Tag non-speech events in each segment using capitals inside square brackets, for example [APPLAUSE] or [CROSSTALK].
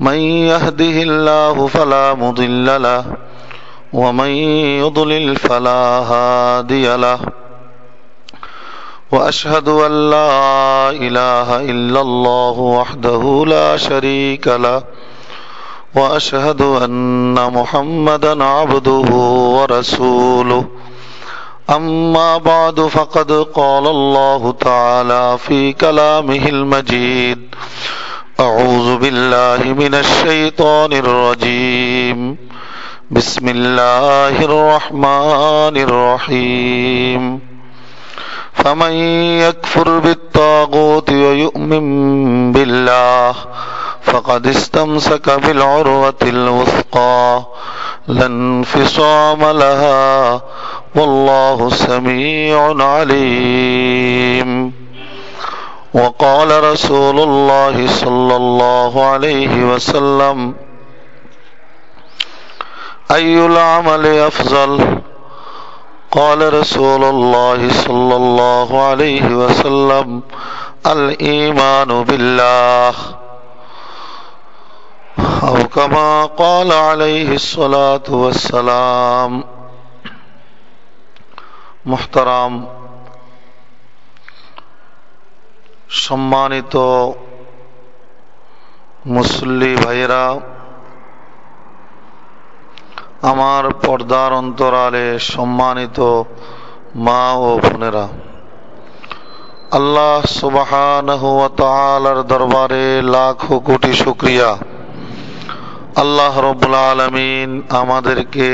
من يهده الله فلا مضل له ومن يضلل فلا هادي له. وأشهد أن لا إله إلا الله وحده لا شريك له وأشهد أن محمدا عبده ورسوله. أما بعد فقد قال الله تعالى في كلامه المجيد أعوذ بالله من الشيطان الرجيم. بسم الله الرحمن الرحيم. فمن يكفر بالطاغوت ويؤمن بالله فقد استمسك بالعروة الوثقى. لا انفصام لها والله سميع عليم. وقال رسول الله صلى الله عليه وسلم، أي العمل أفضل؟ قال رسول الله صلى الله عليه وسلم، الإيمان بالله. أو كما قال عليه الصلاة والسلام، محترم সম্মানিত মুসল্লি ভাইয়েরা, আমার পর্দার অন্তরালে সম্মানিত মা ও বোনেরা, আল্লাহ সুবাহার দরবারে লাখো কোটি শুক্রিয়া। আল্লাহ রব্বুল আলমিন আমাদেরকে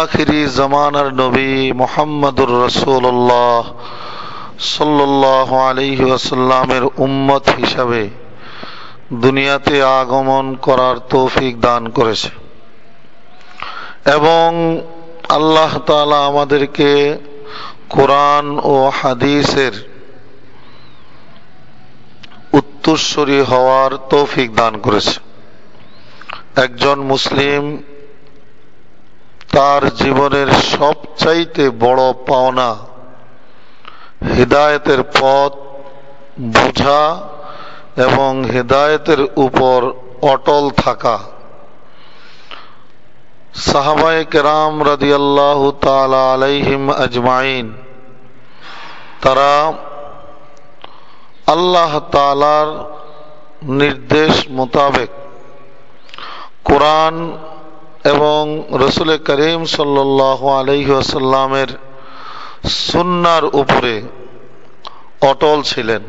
আখিরি জমানার নবী মোহাম্মদুর রসুল্লাহ সাল্লাহ উম্মত হিসাবে দুনিয়াতে আগমন করার তৌফিক দান করেছে। এবং আল্লাহ তালা আমাদেরকে কোরআন ও হাদিসের উত্তরস্বরী হওয়ার তৌফিক দান করেছে। একজন মুসলিম তার জীবনের সবচাইতে বড় পাওনা হৃদায়তের পথ বোঝা এবং হৃদায়তের উপর অটল থাকা। সাহাবায় কেরাম রাদি আল্লাহ আলাইহিম আজমাইন, তারা আল্লাহ তালার নির্দেশ মোতাবেক কোরআন এবং রসুল করিম সাল্লাহ আলহি সুন্নার উপরে অটল ছিলেন।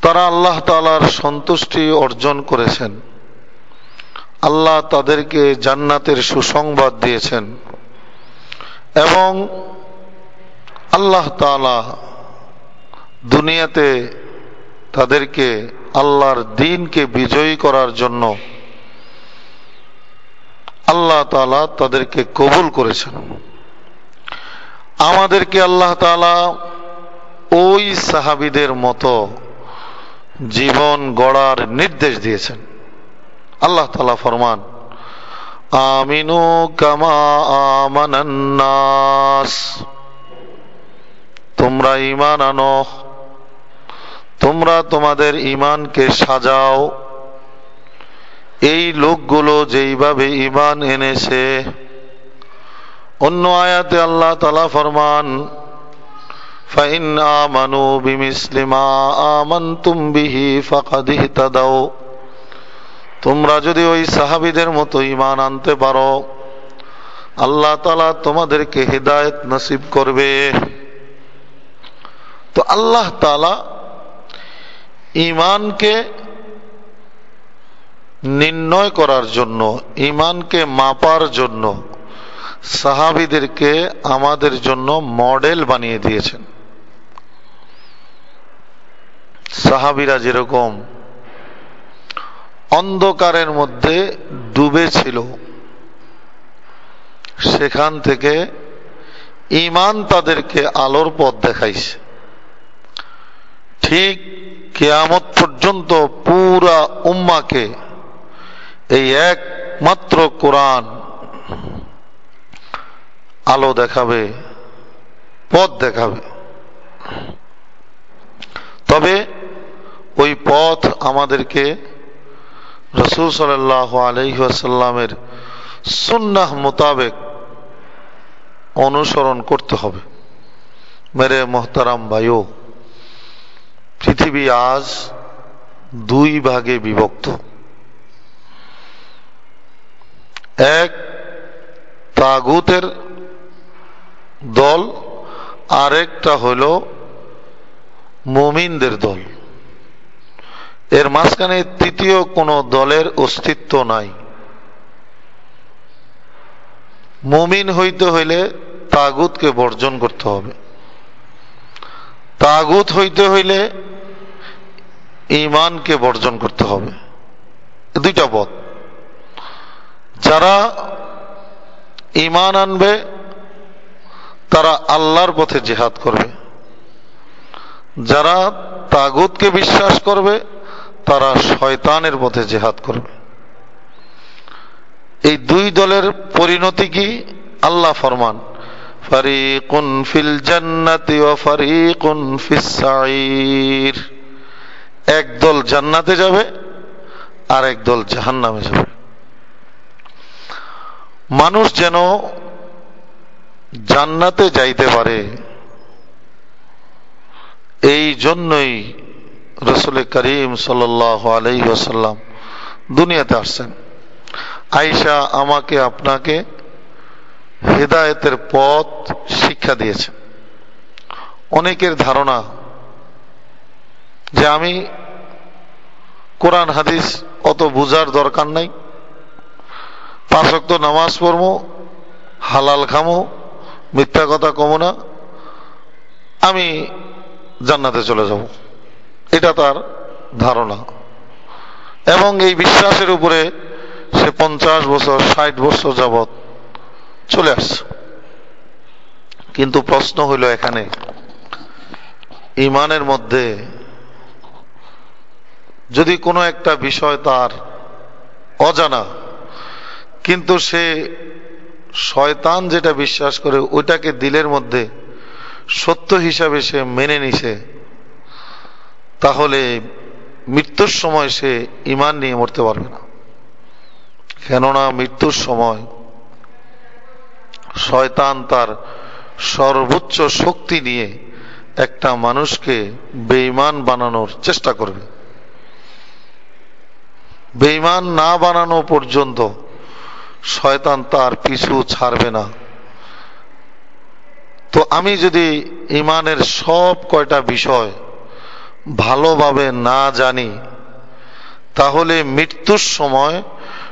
তারা আল্লাহ তালার সন্তুষ্টি অর্জন করেছেন। আল্লাহ তাদেরকে জান্নাতের সুসংবাদ দিয়েছেন। এবং আল্লাহ তালা দুনিয়াতে তাদেরকে আল্লাহর দিনকে বিজয়ী করার জন্য আল্লাহ তালা তাদেরকে কবুল করেছেন। আমাদেরকে আল্লাহ তালা ওই সাহাবিদের মতো জীবন গড়ার নির্দেশ দিয়েছেন। আল্লাহ তালা ফরমান, আমিনু কামা আমানান্নাস তোমরা ইমান আনো, তোমরা তোমাদের ইমানকে সাজাও। এই লোকগুলো যেইভাবে ইমান এনেছে অন্য আয়াতে আল্লাহ তালা ফরমান, ফাইন আমানু বিমিসলিমা আমান্তুম বিহি ফাকাদিহ তাদাও তোমরা যদি ওই সাহাবিদের মতো ইমান আনতে পারো, আল্লাহ তালা তোমাদেরকে হৃদায়ত নসিব করবে। তো আল্লাহ তালা ইমানকে নির্ণয় করার জন্য ইমানকে মাপার জন্য সাহাবিদেরকে আমাদের জন্য মডেল বানিয়ে দিয়েছেন। সাহাবিরা যেরকম অন্ধকারের মধ্যে ডুবে ছিল সেখান থেকে ইমান তাদেরকে আলোর পথ দেখাইছে। ঠিক কেয়ামত পর্যন্ত পুরা উম্মাকে এই একমাত্র কোরআন আলো দেখাবে, পথ দেখাবে। তবে ওই পথ আমাদেরকে রসুল সাল্লাহ আলহিহাসাল্লামের সুন্নাহ মোতাবেক অনুসরণ করতে হবে। মেরে মোহতারাম ভাইও, পৃথিবী আজ দুই ভাগে বিভক্ত। এক, তাগুতের দল, আরেকটা হল মুমিনদের দল। এর মাঝখানে তৃতীয় কোনো দলের অস্তিত্ব নাই। মুমিন হইতে হইলে তাগুতকে বর্জন করতে হবে। তাগুত হইতে হইলে ইমানকে বর্জন করতে হবে। দুইটা পথ। যারা ইমান আনবে তারা আল্লাহর পথে জেহাদ করবে। যারা তাগুতকে বিশ্বাস করবে, তারা শয়তানের পথে জেহাদ করবে। এই দুই দলের পরিণতি কি? আল্লাহ ফরমান, ফারিকুন ফিল জান্নাতি ও ফারিকুন ফিসাইর এক দল জান্নাতে যাবে আর এক দল জাহান্নামে যাবে। মানুষ যেন জান্নাতে যাইতে পারে। এই জন্যই রসুল করিম সাল আলাইসাল্লাম দুনিয়াতে আসছেন। আইসা আমাকে আপনাকে হেদায়েতের পথ শিক্ষা দিয়েছে অনেকের ধারণা যে আমি কোরআন, হাদিস অত বুঝার দরকার নাই। পাঁচক্ত নামাজ পড়ব, হালাল খামো মিথ্যা কথা কমো না, আমি জান্নাতে চলে যাব। এটা তার ধারণা। এবং এই বিশ্বাসের উপরে সে পঞ্চাশ বছর, ষাট বছর যাবৎ চলে আসছে। কিন্তু প্রশ্ন হইল এখানে, ইমানের মধ্যে যদি কোনো একটা বিষয় তার অজানা, কিন্তু সে শয়তান যেটা বিশ্বাস করে, ওইটাকে দিলের মধ্যে সত্য হিসাবে সে মেনে নিছে। তাহলে মৃত্যুর সময় সে ইমান নিয়ে মরতে পারবে না। কেননা মৃত্যুর সময় শয়তান তার সর্বোচ্চ শক্তি নিয়ে একটা মানুষকে বেইমান বানানোর চেষ্টা করবে। বেইমান না বানানো পর্যন্ত শয়তান তার পিছু ছাড়বে না। তো আমি যদি ইমানের সব কয়টা বিষয় ভালোভাবে না জানি, তাহলে মৃত্যুর সময়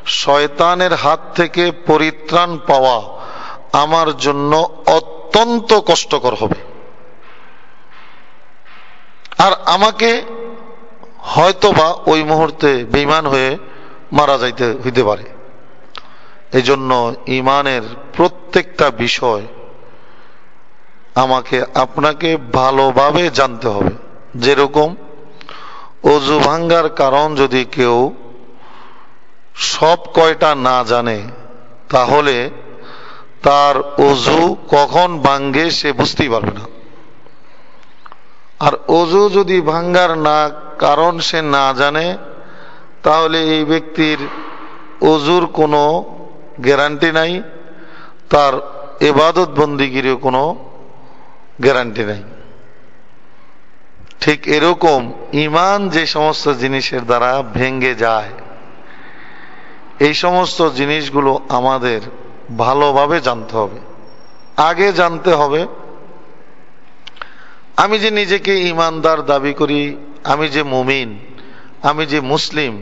শয়তানের হাত থেকে পরিত্রাণ পাওয়া আমার জন্য অত্যন্ত কষ্টকর হবে। আর আমাকে হয়তোবা ওই মুহূর্তে বেইমান হয়ে মারা যাইতে হইতে পারে। এই জন্য ইমানের প্রত্যেকটা বিষয় আমাকে আপনাকে ভালোভাবে জানতে হবে। যেরকম অজু ভাঙ্গার কারণ যদি কেউ সব কয়টা না জানে, তাহলে তার অজু কখন ভাঙ্গে সে বুঝতেই পারবে না। আর অজু যদি ভাঙ্গার না কারণ সে না জানে, তাহলে এই ব্যক্তির অজুর কোনো গ্যারান্টি নাই, তার এবাদত বন্দিগিরও কোনো গ্যারান্টি নাই। ঠিক এরকম ইমান যে সমস্ত জিনিসের দ্বারা ভেঙ্গে যায়, এই সমস্ত জিনিসগুলো আমাদের ভালোভাবে জানতে হবে। আগে জানতে হবে, আমি যে নিজেকে ইমানদার দাবি করি, আমি যে মুমিন, আমি যে মুসলিম,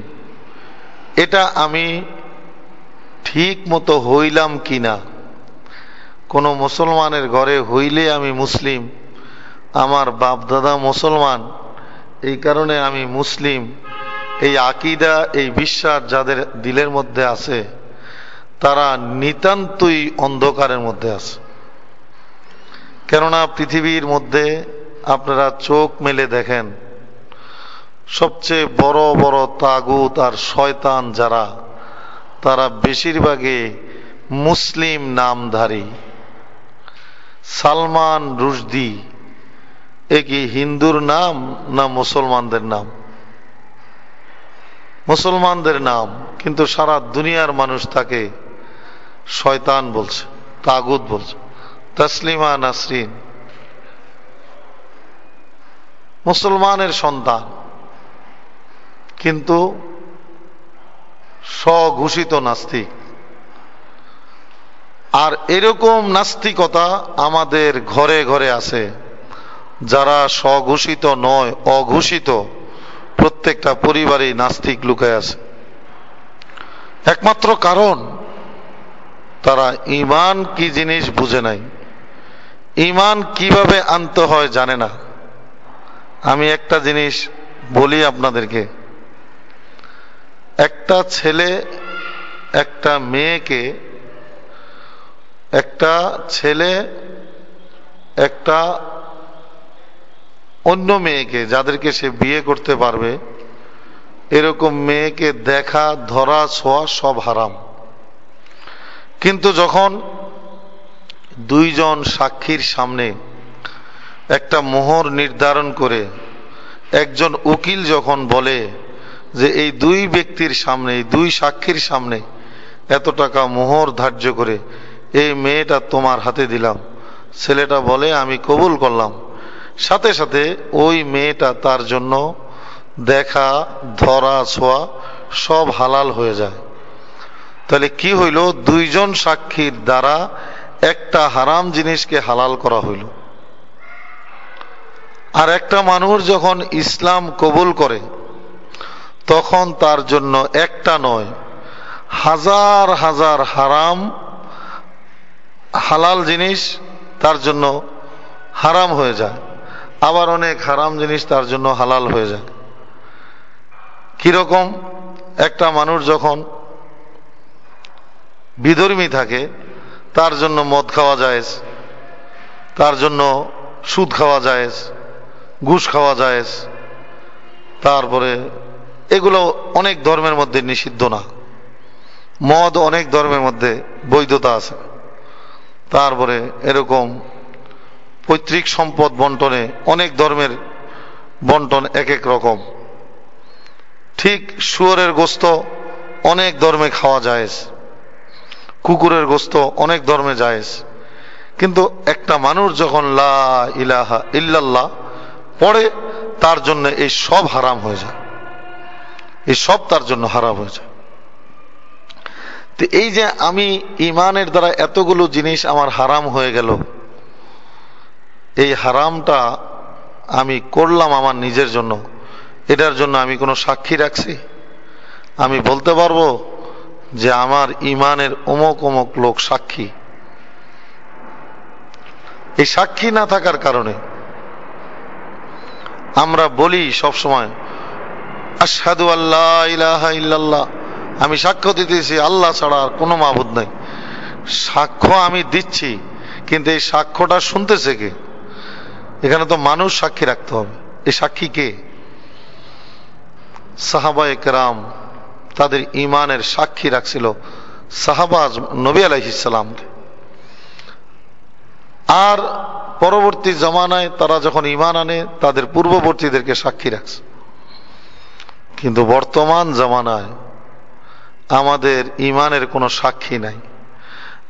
এটা আমি ঠিক মতো হইলাম কি না কোনো মুসলমানের ঘরে হইলে আমি মুসলিম, আমার বাপ দাদা মুসলমান, এই কারণে আমি মুসলিম। এই আকিদা, এই বিশ্বাস যাদের দিলের মধ্যে আছে, তারা নিতান্তই অন্ধকারের মধ্যে আছে। কেননা পৃথিবীর মধ্যে আপনারা চোখ মেলে দেখেন, সবচেয়ে বড় বড় তাগুত আর শয়তান যারা তারা বেশিরভাগে মুসলিম নামধারী। সালমান রুশদি, এ কি হিন্দুর নাম না মুসলমানদের নাম? মুসলমানদের নাম, কিন্তু সারা দুনিয়ার মানুষ তাকে শয়তান বলছে তাগুদ বলছে। তসলিমা নাসরিন, মুসলমানের সন্তান। কিন্তু স্বঘোষিত নাস্তিক। আর এরকম নাস্তিকতা আমাদের ঘরে ঘরে আছে। যারা স্বঘোষিত নয়, অঘোষিত প্রত্যেকটা পরিবারেই নাস্তিক লুকায় আছে। একমাত্র কারণ, তারা ইমান কি জিনিস বুঝে নাই। ইমান কীভাবে আনতে হয় জানে না। আমি একটা জিনিস বলি আপনাদেরকে। একটা ছেলে একটা মেয়েকে, একটা ছেলে একটা অন্য মেয়েকে যাদেরকে সে বিয়ে করতে পারবে, এরকম মেয়েকে দেখা, ধরা, ছোঁয়া সব হারাম। কিন্তু যখন দুইজন সাক্ষীর সামনে একটা মোহর নির্ধারণ করে, একজন উকিল যখন বলে যে এই দুই ব্যক্তির সামনে, এই দুই সাক্ষীর সামনে এত টাকা মোহর ধার্য করে এই মেয়েটা তোমার হাতে দিলাম। ছেলেটা বলে, আমি কবুল করলাম। সাথে সাথে ওই মেয়েটা তার জন্য দেখা, ধরা, ছোঁয়া সব হালাল হয়ে যায়। তাহলে কি হইল? দুইজন সাক্ষীর দ্বারা একটা হারাম জিনিসকে হালাল করা হইল। আর একটা মানুষ যখন ইসলাম কবুল করে তখন তার জন্য একটা নয়, হাজার হাজার হারাম, হালাল জিনিস তার জন্য হারাম হয়ে যায়। আবার অনেক হারাম জিনিস তার জন্য হালাল হয়ে যায়। কীরকম? একটা মানুষ যখন বিধর্মী থাকে, তার জন্য মদ খাওয়া যায় তার জন্য সুদ খাওয়া যায় ঘুষ খাওয়া যায় তারপরে এগুলো অনেক ধর্মের মধ্যে নিষিদ্ধ না। মদ অনেক ধর্মের মধ্যে বৈধতা আছে। তারপরে এরকম পৈতৃক সম্পদ বন্টনে অনেক ধর্মের বন্টন এক এক রকম। ঠিক শুয়রের গোস্ত অনেক ধর্মে খাওয়া যায় কুকুরের গোস্ত অনেক ধর্মে যায় কিন্তু একটা মানুষ যখন লা ইলাহা ইল্লাল্লাহ পড়ে, তার জন্য এই সব হারাম হয়ে যায়। এই সব তার জন্য হারাম হয়ে যায়। তো এই যে আমি ইমানের দ্বারা এতগুলো জিনিস আমার হারাম হয়ে গেল, এই হারামটা আমি করলাম আমার নিজের জন্য, এটার জন্য আমি কোনো সাক্ষী রাখছি? আমি বলতে পারব যে আমার ইমানের অমুক অমুক লোক সাক্ষী। এই সাক্ষী না থাকার কারণে আমরা বলি সব সময় আসাদু আল্লাহ ইলাহা ইল্লাল্লাহ। আমি সাক্ষ্য দিতেছি, আল্লাহ ছাড়া আর কোনো মাবুদ নাই। সাক্ষ্য আমি দিচ্ছি, কিন্তু এই সাক্ষ্যটা শুনতেছে কে? এখানে তো মানুষ সাক্ষী রাখতে হবে। এই সাক্ষী কে? সাহাবা একরাম তাদের ইমানের সাক্ষী রাখছিল সাহাবা নবী আলাইসালামকে আর পরবর্তী জমানায় তারা যখন ইমান আনে, তাদের পূর্ববর্তীদেরকে সাক্ষী রাখছে। কিন্তু বর্তমান জমানায় আমাদের ইমানের কোনো সাক্ষী নাই।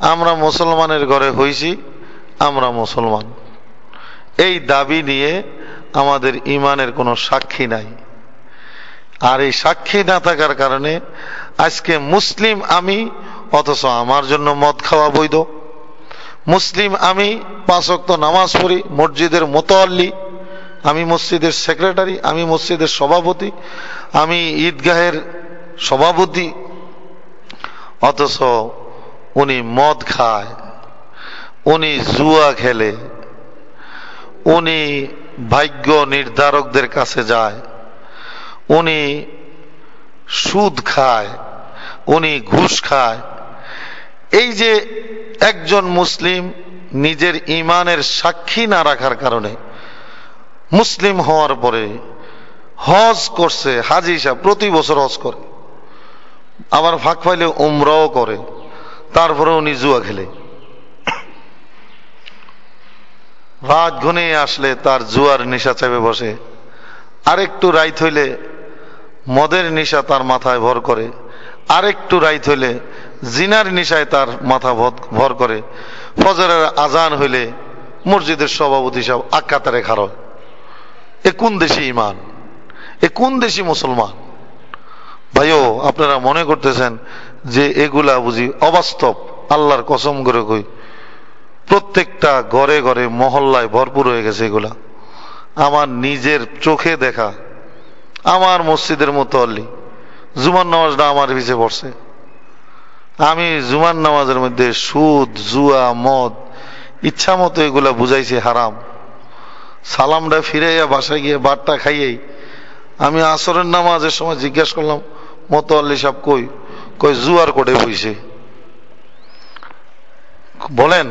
আমরা মুসলমানের ঘরে হইছি, আমরা মুসলমান। এই দাবি নিয়ে আমাদের ইমানের কোনো সাক্ষী নাই। আর এই সাক্ষী না থাকার কারণে আজকে মুসলিম আমি, অথচ আমার জন্য মদ খাওয়া বৈধ। মুসলিম আমি পাঁচক্ত নামাজ পড়ি, মসজিদের মোতোয়াল্লি আমি মসজিদের সেক্রেটারি, আমি মসজিদের সভাপতি, আমি ঈদগাহের সভাপতি, অথচ উনি মদ খায়, উনি জুয়া খেলে, উনি ভাগ্য নির্ধারকদের কাছে যায়, উনি সুদ খায়, উনি ঘুষ খায়। এই যে একজন মুসলিম নিজের ইমানের সাক্ষী না রাখার কারণে মুসলিম হওয়ার পরে হজ করছে, হাজি সাহেব প্রতি বছর হজ করে। আবার ফাঁক পাইলে উমরাও করে তারপরে উনি জুয়া খেলে। রাত ঘনে আসলে তার জুয়ার নেশা চেপে বসে। আরেকটু রাইত হইলে মদের নেশা তার মাথায় ভর করে। আরেকটু রাইত হইলে জিনার নেশায় তার মাথা ভর করে। ফজরের আজান হইলে মসজিদের সভাপতি সব আকাতারে খারো। এ কোন দেশি ইমান এ কোন দেশি মুসলমান? ভাইও, আপনারা মনে করতেছেন যে এগুলা বুঝি অবাস্তব, আল্লাহর কসম করে কই। প্রত্যেকটা ঘরে ঘরে মহল্লায় ভরপুর হয়ে গেছে এগুলা। আমার নিজের চোখে দেখা, আমার মসজিদের মতো অল্লি জুমার নামাজটা আমার পিছিয়ে পড়ছে। আমি জুমার নামাজের মধ্যে সুদ, জুয়া, মদ ইচ্ছা মতো এগুলা বুঝাইছি হারাম। সালামটা ফিরাইয়া বাসায় গিয়ে বারটা খাইয়েই আমি আসরের নামাজের সময় জিজ্ঞেস করলাম মতো আল্লি সাহেব কই? কই জুয়ার কোটে বইছে? বলেন,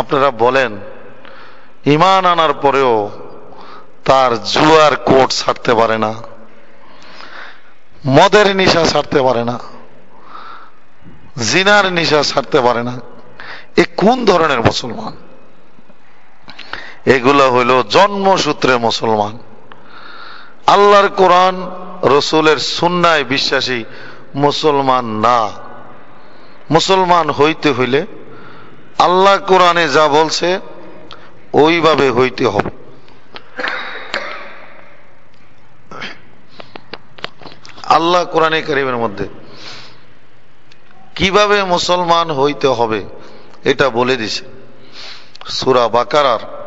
আপনারা বলেন। ইমান আনার পরেও তার জুয়ার কোট ছাড়তে পারে না, মদের নিশা ছাড়তে পারে না, জিনার নিশা ছাড়তে পারে না। এ কোন ধরনের মুসলমান? এগুলো হইল জন্মসূত্রে মুসলমান। আল্লাহর কোরআন, রসুলের সুন্নায় বিশ্বাসী মুসলমান না। মুসলমান হইতে হইলে আল্লাহ কোরআনে যা বলছে, ওইভাবে হইতে হবে। আল্লাহ কোরআনে করিমের মধ্যে কীভাবে মুসলমান হইতে হবে, এটা বলে দিছে। সুরা বাকারার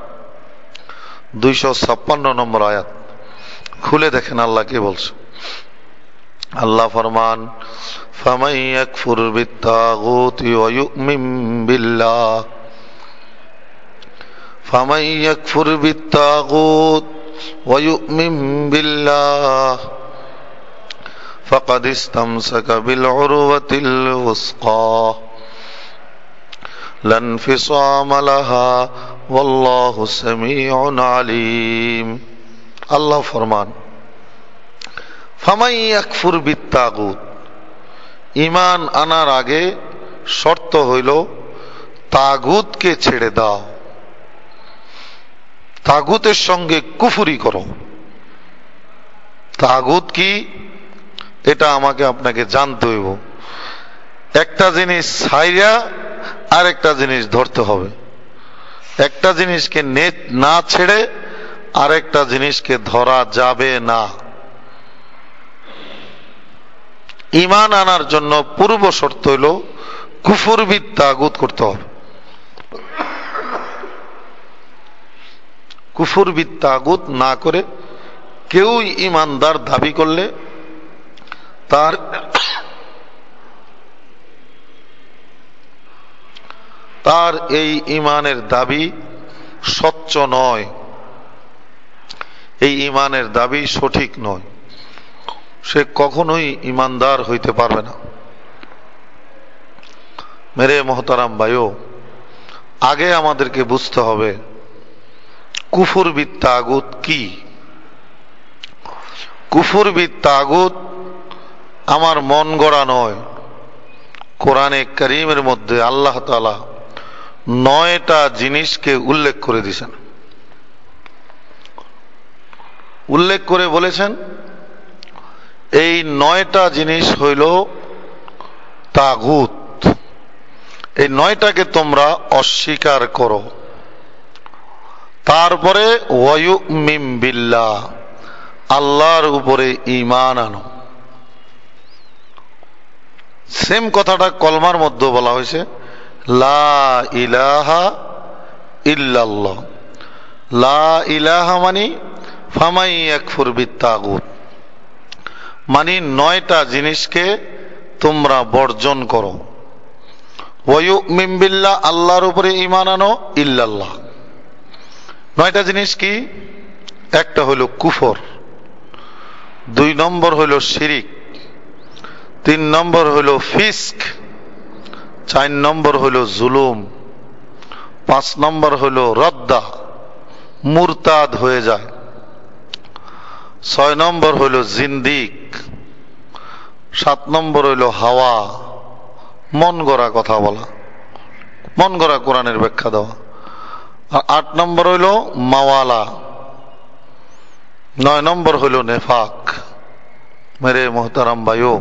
দুইশো ছাপ্পান্ন নম্বর আয়াত খুলে দেখেন আল্লাহ কে বলছে আল্লাহ ফরমান فمن يكفر بالطاغوت ويؤمن بالله فمن يكفر بالطاغوت ويؤمن بالله فقد استمسك بالعروة الوثقى لا انفصام لها আল্লাহ ফরমান। ফামাই ইয়াকফুর বিত্তাগুত। ইমান আনার আগে শর্ত হইল, তাগুতকে ছেড়ে দাও। তাগুতের সঙ্গে কুফুরি করো। তাগুত কি? এটা আমাকে আপনাকে জানতে হইব। একটা জিনিস ছাইরা আর একটা জিনিস ধরতে হবে। একটা জিনিসকে নেট না ছেড়ে আরেকটা জিনিসকে ধরা যাবে না। ইমান আনার জন্য পূর্ব শর্ত হইল কুফুরবিদ তাগুত করতে হবে। কুফুরবিদ তাগুত না করে কেউ ইমানদার দাবি করলে তার তার এই ইমানের দাবি স্বচ্ছ নয়। এই ইমানের দাবি সঠিক নয়। সে কখনোই ইমানদার হইতে পারবে না। মেরে মহতারাম ভাইও, আগে আমাদেরকে বুঝতে হবে, কুফুর তাগুত কি? কুফুর তাগুত আমার মন গড়া নয়। কোরআনে করিমের মধ্যে আল্লাহ তালা নয়টা জিনিসকে উল্লেখ করে দিয়েছেন উল্লেখ করে বলেছেন, এই নয়টা জিনিস হইল তাগুত। এই নয়টাকে তোমরা অস্বীকার করো। তারপরে ওয়ু মিম বিল্লা আল্লাহর উপরে ইমান আনো। সেম কথাটা কলমার মধ্যে বলা হয়েছে। লা ইলাহা ইল্লাল্লাহ। লা ইলাহা মানি ফামাই একফুর বিত্তাগুত। মানে নয়টা জিনিসকে তোমরা বর্জন করো। ওয়ু মিমবিল্লা আল্লাহর উপরে ইমান আনো, ইল্লাল্লাহ। নয়টা জিনিস কি? একটা হইল কুফর, দুই নম্বর হইল শিরিক, তিন নম্বর হইল ফিস্ক চার নম্বর হইল জুলুম, পাঁচ নম্বর হইল রদ্দা, মুরতাদ হয়ে যায়। ছয় নম্বর হইল জিন্দিক, সাত নম্বর হইল হাওয়া, মন গড়া কথা বলা, মন গড়া কোরআনের ব্যাখ্যা দেওয়া। আর আট নম্বর হইল মাওয়ালা, নয় নম্বর হইল নেফাক, মেরে মোহতারাম বায়ু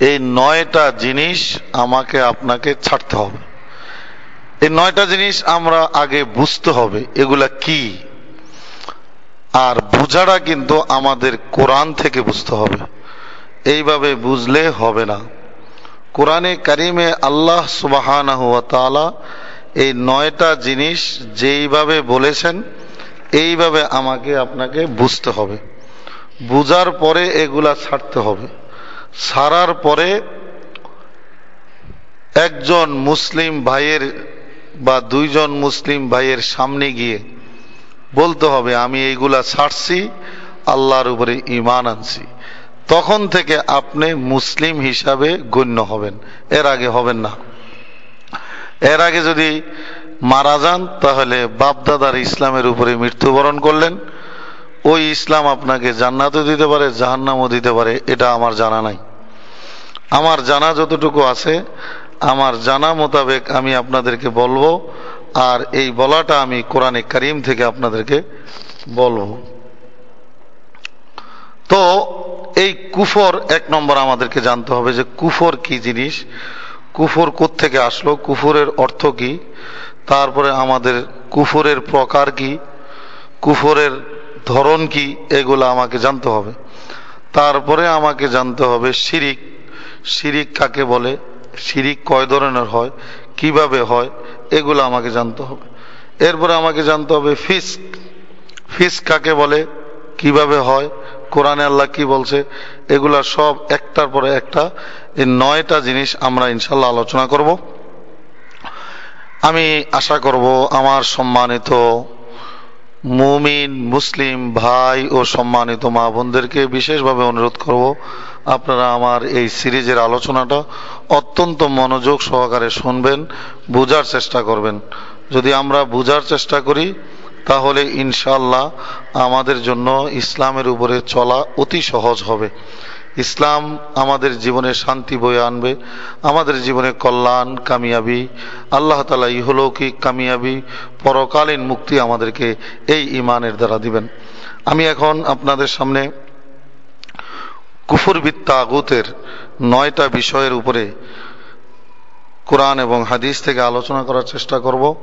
এই নয়টা জিনিস আমাকে আপনাকে ছাড়তে হবে। এই নয়টা জিনিস আমরা আগে বুঝতে হবে, এগুলা কি? আর বুঝাটা কিন্তু আমাদের কোরআন থেকে বুঝতে হবে। এইভাবে বুঝলে হবে না। কোরআনে কারিমে আল্লাহ সুবাহান এই নয়টা জিনিস যেইভাবে বলেছেন, এইভাবে আমাকে আপনাকে বুঝতে হবে। বুঝার পরে এগুলা ছাড়তে হবে। ছাড়ার পরে একজন মুসলিম ভাইয়ের বা দুইজন মুসলিম ভাইয়ের সামনে গিয়ে বলতে হবে, আমি এইগুলা ছাড়ছি, আল্লাহর উপরে ইমান আনছি। তখন থেকে আপনি মুসলিম হিসাবে গণ্য হবেন। এর আগে হবেন না। এর আগে যদি মারা যান, তাহলে বাপদাদার ইসলামের উপরে মৃত্যুবরণ করলেন। ওই ইসলাম আপনাকে জান্নাতও দিতে পারে, জাহান্নামও দিতে পারে, এটা আমার জানা নাই। আমার জানা যতটুকু আছে, আমার জানা মোতাবেক আমি আপনাদেরকে বলব, আর এই বলাটা আমি কোরআনে করিম থেকে আপনাদেরকে বলব। তো, এই কুফর এক নম্বর আমাদেরকে জানতে হবে যে কুফর কি জিনিস, কুফর থেকে আসলো, কুফরের অর্থ কি, তারপরে আমাদের কুফরের প্রকার কি, কুফরের ধরন কি? এগুলো আমাকে জানতে হবে। তারপরে আমাকে জানতে হবে শিরিক। শিরিক কাকে বলে? শিরিক কয় ধরনের হয়? কীভাবে হয়? এগুলো আমাকে জানতে হবে। এরপরে আমাকে জানতে হবে ফিস্ক। ফিস্ক কাকে বলে? কীভাবে হয়? কোরআনে আল্লাহ কি বলছে? এগুলা সব একটার পরে একটা। এই নয়টা জিনিস আমরা ইনশাল্লাহ আলোচনা করব। আমি আশা করব আমার সম্মানিত মুমিন, মুসলিম, ভাই ও সম্মানিত মা বোনদেরকে বিশেষভাবে অনুরোধ করব, আপনারা আমার এই সিরিজের আলোচনাটা অত্যন্ত মনোযোগ সহকারে শুনবেন, বুঝার চেষ্টা করবেন। যদি আমরা বুঝার চেষ্টা করি, তাহলে ইনশাল্লাহ আমাদের জন্য ইসলামের উপরে চলা অতি সহজ হবে। ইসলাম আমাদের জীবনে শান্তি বয়ে আনবে, আমাদের জীবনে কল্যাণ, কামিয়াবি, আল্লাহ তালা ইহলৌকিক, কামিয়াবি, পরকালীন মুক্তি আমাদেরকে এই ইমানের দ্বারা দিবেন। আমি এখন আপনাদের সামনে কুফুরবিত্তা আগুতের নয়টা বিষয়ের উপরে কোরআন এবং হাদিস থেকে আলোচনা করার চেষ্টা করব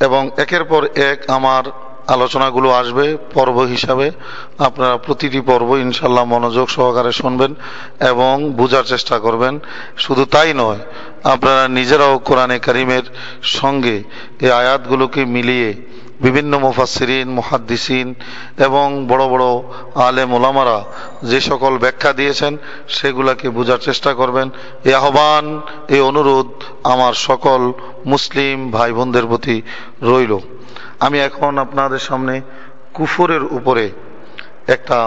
এবং একের পর এক আমার আলোচনাগুলো আসবে, পর্ব হিসাবে। আপনারা প্রতিটি পর্ব ইনশাল্লাহ মনোযোগ সহকারে শুনবেন এবং বুঝার চেষ্টা করবেন। শুধু তাই নয়, আপনারা নিজেরাও কোরআনে করিমের সঙ্গে এই আয়াতগুলোকে মিলিয়ে বিভিন্ন মুফাসিরিন মুহাদ্দিসিন এবং বড় বড় আলেম ওলামারা যে সকল ব্যাখ্যা দিয়েছেন, সেগুলাকে বোঝার চেষ্টা করবেন। এই আহ্বান এই অনুরোধ আমার সকল মুসলিম ভাই বোনদের প্রতি রইল। আমি এখন আপনাদের সামনে কুফরের উপরে একটা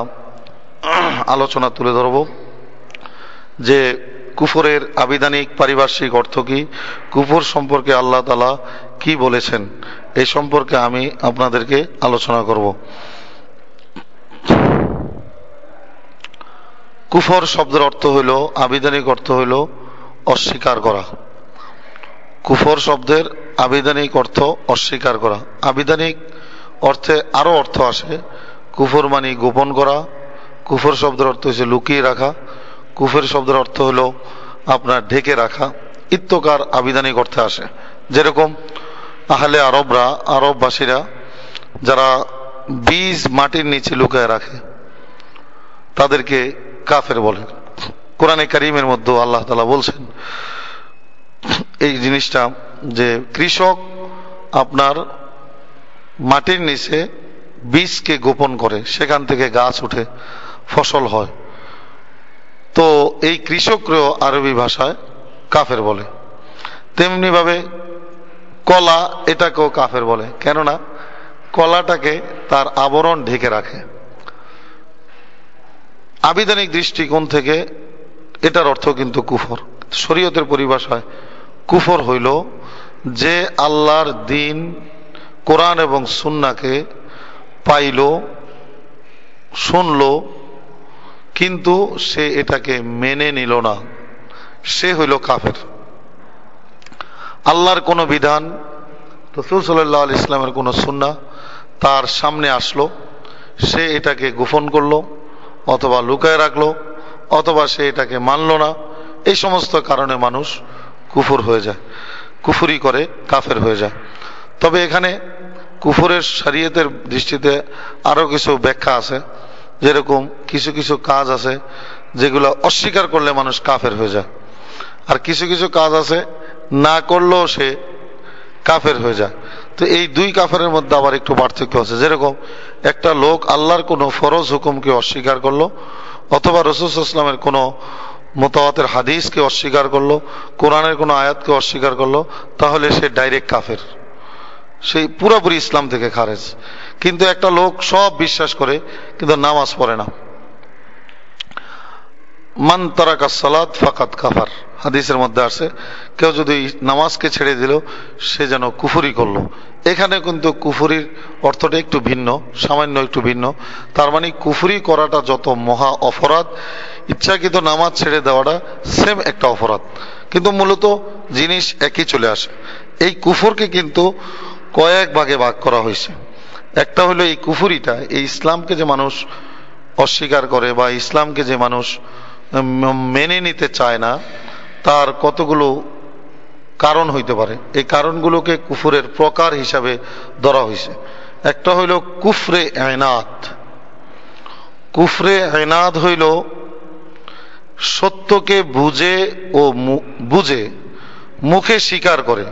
আলোচনা তুলে ধরব, যে কুফরের আবিধানিক পারিপার্শ্বিক অর্থ কি, কুফর সম্পর্কে আল্লাহ তালা কি বলেছেন এই সম্পর্কে আমি আপনাদেরকে আলোচনা করব। কুফর শব্দের অর্থ হইল, আবিধানিক অর্থ হইল অস্বীকার করা। কুফর শব্দের আবিধানিক অর্থ অস্বীকার করা। আবিধানিক অর্থে আরও অর্থ আসে। কুফর মানি গোপন করা। কুফর শব্দের অর্থ হচ্ছে লুকিয়ে রাখা। কুফের শব্দের অর্থ হলো আপনার ঢেকে রাখা। ইত্যকার আবিধানিক অর্থে আসে। যেরকম আহলে আরবরা, আরববাসীরা যারা বীজ মাটির নিচে লুকায় রাখে, তাদেরকে কাফের বলে। কোরআনে কারিমের মধ্যে আল্লাহ তালা বলছেন এই জিনিসটা যে কৃষক আপনার মাটির নিচে বীজকে গোপন করে, সেখান থেকে গাছ উঠে ফসল হয়। তো এই কৃষকরেও আরবি ভাষায় কাফের বলে। তেমনিভাবে কলা এটাকেও কাফের বলে। কেননা কলাটাকে তার আবরণ ঢেকে রাখে। আবিধানিক দৃষ্টিকোণ থেকে এটার অর্থ কিন্তু কুফর। শরীয়তের পরিভাষায় কুফর হইল যে আল্লাহর দিন কোরআন এবং সুন্নাকে পাইল, শুনল, কিন্তু সে এটাকে মেনে নিল না। সে হইল কাফের। আল্লাহর কোনো বিধান, রসুল সাল্লাহ আল ইসলামের কোনো সুন্না তার সামনে আসলো। সে এটাকে গোপন করল, অথবা লুকায় রাখল, অথবা সে এটাকে মানল না। এই সমস্ত কারণে মানুষ কুফুর হয়ে যায়। কুফুরি করে, কাফের হয়ে যায়। তবে এখানে কুফুরের শরীয়তের দৃষ্টিতে আরও কিছু ব্যাখ্যা আছে। যেরকম কিছু কিছু কাজ আছে যেগুলো অস্বীকার করলে মানুষ কাফের হয়ে যায়। আর কিছু কিছু কাজ আছে না করলেও সে কাফের হয়ে যায়। তো এই দুই কাফের মধ্যে আবার একটু পার্থক্য আছে। যেরকম একটা লোক আল্লাহর কোনো ফরজ হুকুমকে অস্বীকার করল, অথবা রসুলামের কোনো মোতাওয়াতের হাদিসকে অস্বীকার করল, কোরআনের কোনো আয়াতকে অস্বীকার করল, তাহলে সে ডাইরেক্ট কাফের। সেই পুরোপুরি ইসলাম থেকে খারেজ। কিন্তু একটা লোক সব বিশ্বাস করে, কিন্তু নামাজ পড়ে না। মান তারাকা সালাদ ফাকাত কাফার। হাদিসের মধ্যে আছে কেউ যদি নামাজকে ছেড়ে দিল, সে যেন কুফুরি করল। এখানে কিন্তু কুফুরির অর্থটা একটু ভিন্ন, সামান্য একটু ভিন্ন। তার মানে কুফুরি করাটা যত মহা অপরাধ, ইচ্ছাকৃত নামাজ ছেড়ে দেওয়াটা সেম একটা অপরাধ। কিন্তু মূলত জিনিস একই চলে আসে। এই কুফুরকে কিন্তু কয়েক ভাগে ভাগ করা হয়েছে। একটা হলো এই কুফুরিটা, এই ইসলামকে যে মানুষ অস্বীকার করে বা ইসলামকে যে মানুষ মেনে নিতে চায় না, তার কতগুলো কারণ হইতে পারে। এই কারণগুলোকে কুফুরের প্রকার হিসাবে ধরা হয়েছে একটা হইল কুফরে আয়নাত কুফরে আয়নাদ হইল সত্যকে বুঝে ও বুঝে, মুখে স্বীকার করে।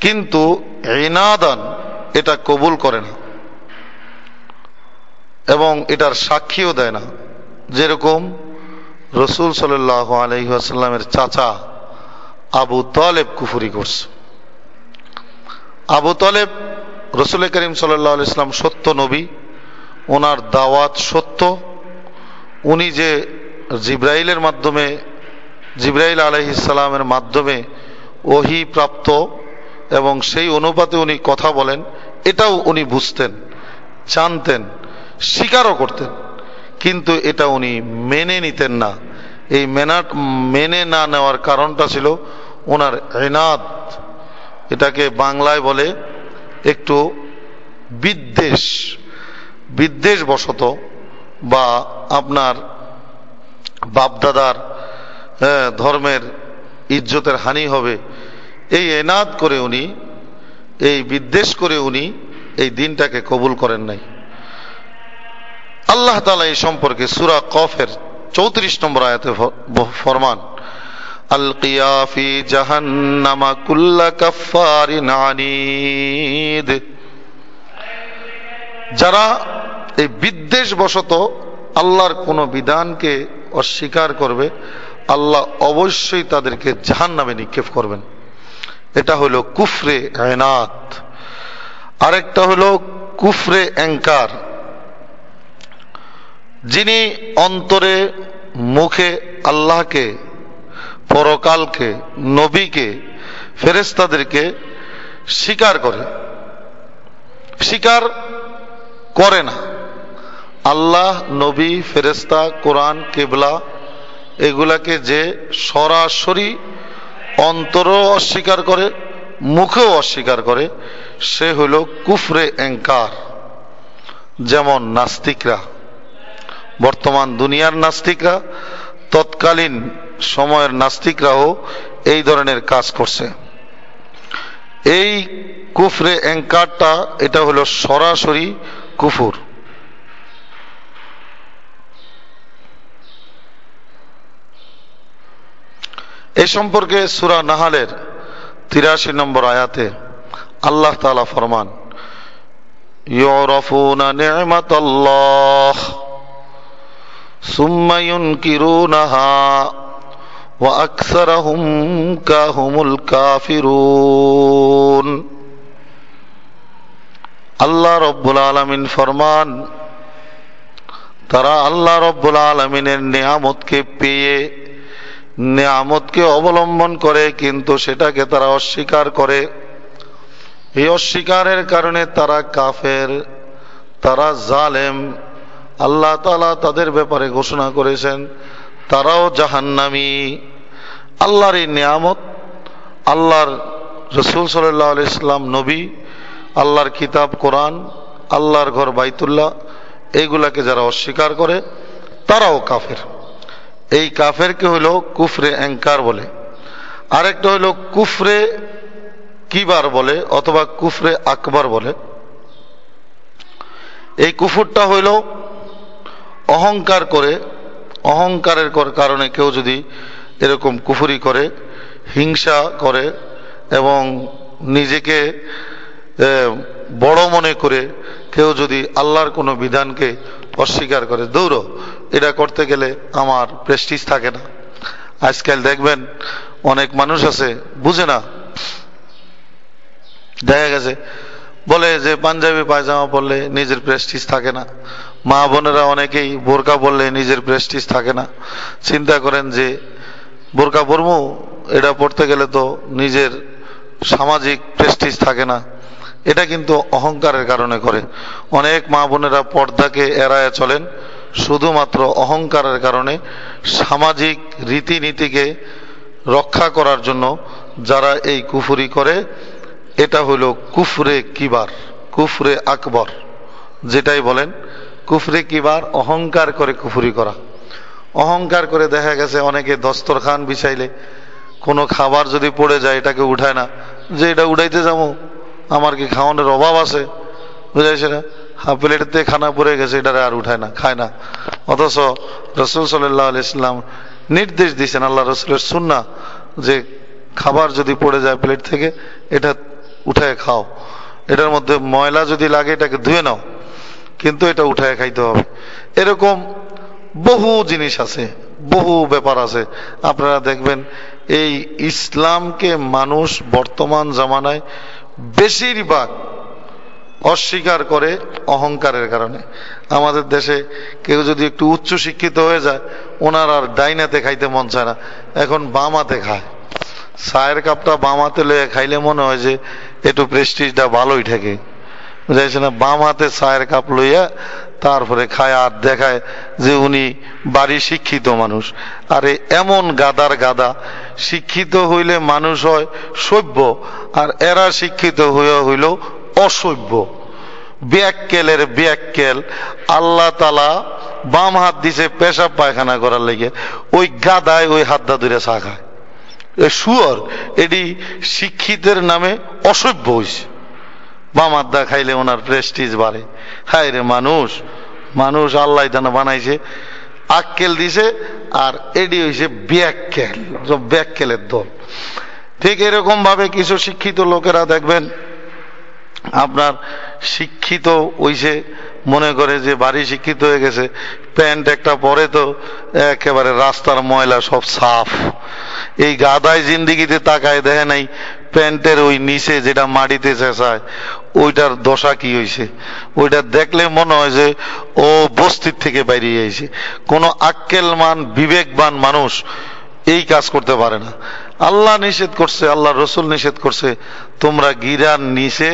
কিন্তু এনাদান এটা কবুল করে না। এবং এটার সাক্ষীও দেয় না। যেরকম রসুল সাল্লাহ আলহিহাসাল্লামের চাচা আবু তলেব কুফুরি করছে। আবু তলেব রসুল করিম সাল্লাহ ইসলাম সত্য নবী, ওনার দাওয়াত সত্য। উনি যে জিব্রাইলের মাধ্যমে, জিব্রাইল আলহিসাল্লামের মাধ্যমে ওহি প্রাপ্ত এবং সেই অনুপাতে উনি কথা বলেন, এটাও উনি বুঝতেন, জানতেন, স্বীকারও করতেন। কিন্তু এটা উনি মেনে নিতেন না। এই মেনাট, মেনে না নেওয়ার কারণটা ছিল ওনার এনাদ এটাকে বাংলায় বলে একটু বিদ্বেষ। বিদ্বেষ বশত বা আপনার বাপদাদার ধর্মের ইজ্জতের হানি হবে। এই এনাদ করে উনি, এই বিদ্বেষ করে উনি এই দিনটাকে কবুল করেন নাই। আল্লাহ তালা এই সম্পর্কে সুরা কফের চৌত্রিশ নম্বর আয়াতে ফরমান আল কিয়াফি জাহান্নামা কুল্লা কাফারিন আনিদ। যারা এই বিদ্বেষ বশত আল্লাহর কোন বিধানকে অস্বীকার করবে, আল্লাহ অবশ্যই তাদেরকে জাহান নামে নিক্ষেপ করবেন। এটা হলো কুফরে আয়নাত আরেকটা হলো কুফরে অ্যাঙ্কার। যিনি অন্তরে মুখে আল্লাহকে, পরকালকে, নবীকে ফেরেস্তাদেরকে স্বীকার করে স্বীকার করে না। আল্লাহ, নবী ফেরেস্তা কোরআন, কেবলা, এগুলাকে যে সরাসরি অন্তরও অস্বীকার করে, মুখেও অস্বীকার করে, সে হইল কুফরে অ্যাঙ্কার যেমন নাস্তিকরা। বর্তমান দুনিয়ার নাস্তিকরা, তৎকালীন সময়ের নাস্তিকরাও এই ধরনের কাজ করছে। এই কুফরে অ্যাঙ্কারটা এটা হলো সরাসরি কুফুর। এই সম্পর্কে সুরা নাহালের তিরাশি নম্বর আয়াতে আল্লাহ তালা ফরমান, ইউরফুনা নি'মাতাল্লাহ। ثم ينكرونها وأكثرهم كهم الكافرون আল্লাহ রব্বুল আলমিন ফরমান তারা আল্লাহ রব্বুল আলমিনের নিয়ামতকে পেয়ে নিয়ামতকে অবলম্বন করে কিন্তু সেটাকে তারা অস্বীকার করে এই অস্বীকারের কারণে তারা কাফের তারা জালেম আল্লাহ তালা তাদের ব্যাপারে ঘোষণা করেছেন, তারাও জাহান্নামি। আল্লাহর এই নিয়ামত, আল্লাহর রসুল সাল্লাহ ইসলাম নবী, আল্লাহর কিতাব কোরআন, আল্লাহর ঘর বাইতুল্লাহ, এইগুলাকে যারা অস্বীকার করে, তারাও কাফের। এই কাফেরকে হইল কুফরে অ্যাঙ্কার বলে। আরেকটা হইল কুফরে কিবার বলে, অথবা কুফরে আকবর বলে। এই কুফুরটা হইল অহংকার করে, অহংকারের কারণে কেউ যদি এরকম কুফুরি করে, হিংসা করে এবং নিজেকে বড় মনে করে কেউ যদি আল্লাহর কোনো বিধানকে অস্বীকার করে, দৌড়, এটা করতে গেলে আমার প্রেস্টিজ থাকে না। আজকাল দেখবেন অনেক মানুষ আছে, বুঝে না। দেখা গেছে, বলে যে পাঞ্জাবি পায়জামা পরলে নিজের প্রেস্টিজ থাকে না। মা বোনেরা অনেকেই বোরকা বললে নিজের প্রেস্টিজ থাকে না। চিন্তা করেন যে, বোরকা বর্মু এটা পড়তে গেলে তো নিজের সামাজিক প্রেস্টিজ থাকে না। এটা কিন্তু অহংকারের কারণে করে। অনেক মা বোনেরা পর্দাকে এড়ায় চলেন, শুধুমাত্র অহংকারের কারণে সামাজিক রীতিনীতিকে রক্ষা করার জন্য যারা এই কুফুরি করে, এটা হলো কুফরে কিবার, কুফরে আকবর, যেটাই বলেন কুফরে কিবার অহংকার করে কুফুরি করা। অহংকার করে দেখা গেছে অনেকে দস্তরখান বিছাইলে, কোনো খাবার যদি পড়ে যায় এটাকে উঠায় না, যে এটা উঠাইতে যাব, আমার কি খাওয়ানোর অভাব আছে? বুঝাইছে না? হা প্লেটতে খানা পড়ে গেছে, এটারে আর উঠায় না, খায় না। অথচ রসুল সাল্লাহ ইসলাম নির্দেশ দিয়েছেন, আল্লাহ রসুলের সুন্না যে খাবার যদি পড়ে যায় প্লেট থেকে, এটা উঠায় খাও। এটার মধ্যে ময়লা যদি লাগে, এটাকে ধুয়ে নাও। কিন্তু এটা উঠায় খাইতে হবে। এরকম বহু জিনিস আছে, বহু ব্যাপার আছে। আপনারা দেখবেন, এই ইসলামকে মানুষ বর্তমান জামানায় বেশিরভাগ অস্বীকার করে অহংকারের কারণে। আমাদের দেশে কেউ যদি একটু উচ্চ শিক্ষিত হয়ে যায়, ওনার আর ডাইনাতে খাইতে মন চায় না। এখন বামাতে খায়। চায়ের কাপটা বামাতে লয়ে খাইলে মনে হয় যে একটু প্রেস্টিজটা ভালোই ঠেকে। বুঝাইছে না বাম হাতে চায়ের কাপ লইয়া তারপরে খায় আর দেখায় যে উনি বাড়ি শিক্ষিত মানুষ। আরে এমন গাদার গাদা, শিক্ষিত হইলে মানুষ হয় সভ্য আর এরা শিক্ষিত হইয়া হইল অসভ্য। ব্যাককেলের ব্যাককেল, আল্লাহ তালা বাম হাত দিছে পেশাব পায়খানা করার লেগে, ওই গাদায় ওই হাতটা ধরে চা খায়। সুয়র এটি শিক্ষিতের নামে অসভ্য হয়েছে বাম হাতটা খাইলে ওনার প্রেস্টিজ বাড়ে। হায় রে মানুষ মানুষ আল্লাহ দানা বানাইছে, আক্কেল দিছে আর এডি হয়েছে ব্যাককেল ব্যাককেলের দল। ঠিক এরকম ভাবে কিছু শিক্ষিত লোকেরা দেখবেন, আপনার শিক্ষিত ওইসে মনে করে যে বাড়ি শিক্ষিত হয়ে গেছে, প্যান্ট একটা পরে তো একেবারে রাস্তার ময়লা সব সাফ। এই গাদায় জিন্দিগিতে তাকায় দেখে নাই, প্যান্টের ওই নিচে যেটা মাটিতে চেঁচায় ওইটার দশা কি হয়েছে ওইটা দেখলে মনে হয় যে ও বস্তির থেকে বাইরে আইছে। কোনো আক্কেলমান, বিবেকবান মানুষ এই কাজ করতে পারে না। আল্লাহ নিষেধ করছে, আল্লাহ রসুল নিষেধ করছে, তোমরা গিরার নিচে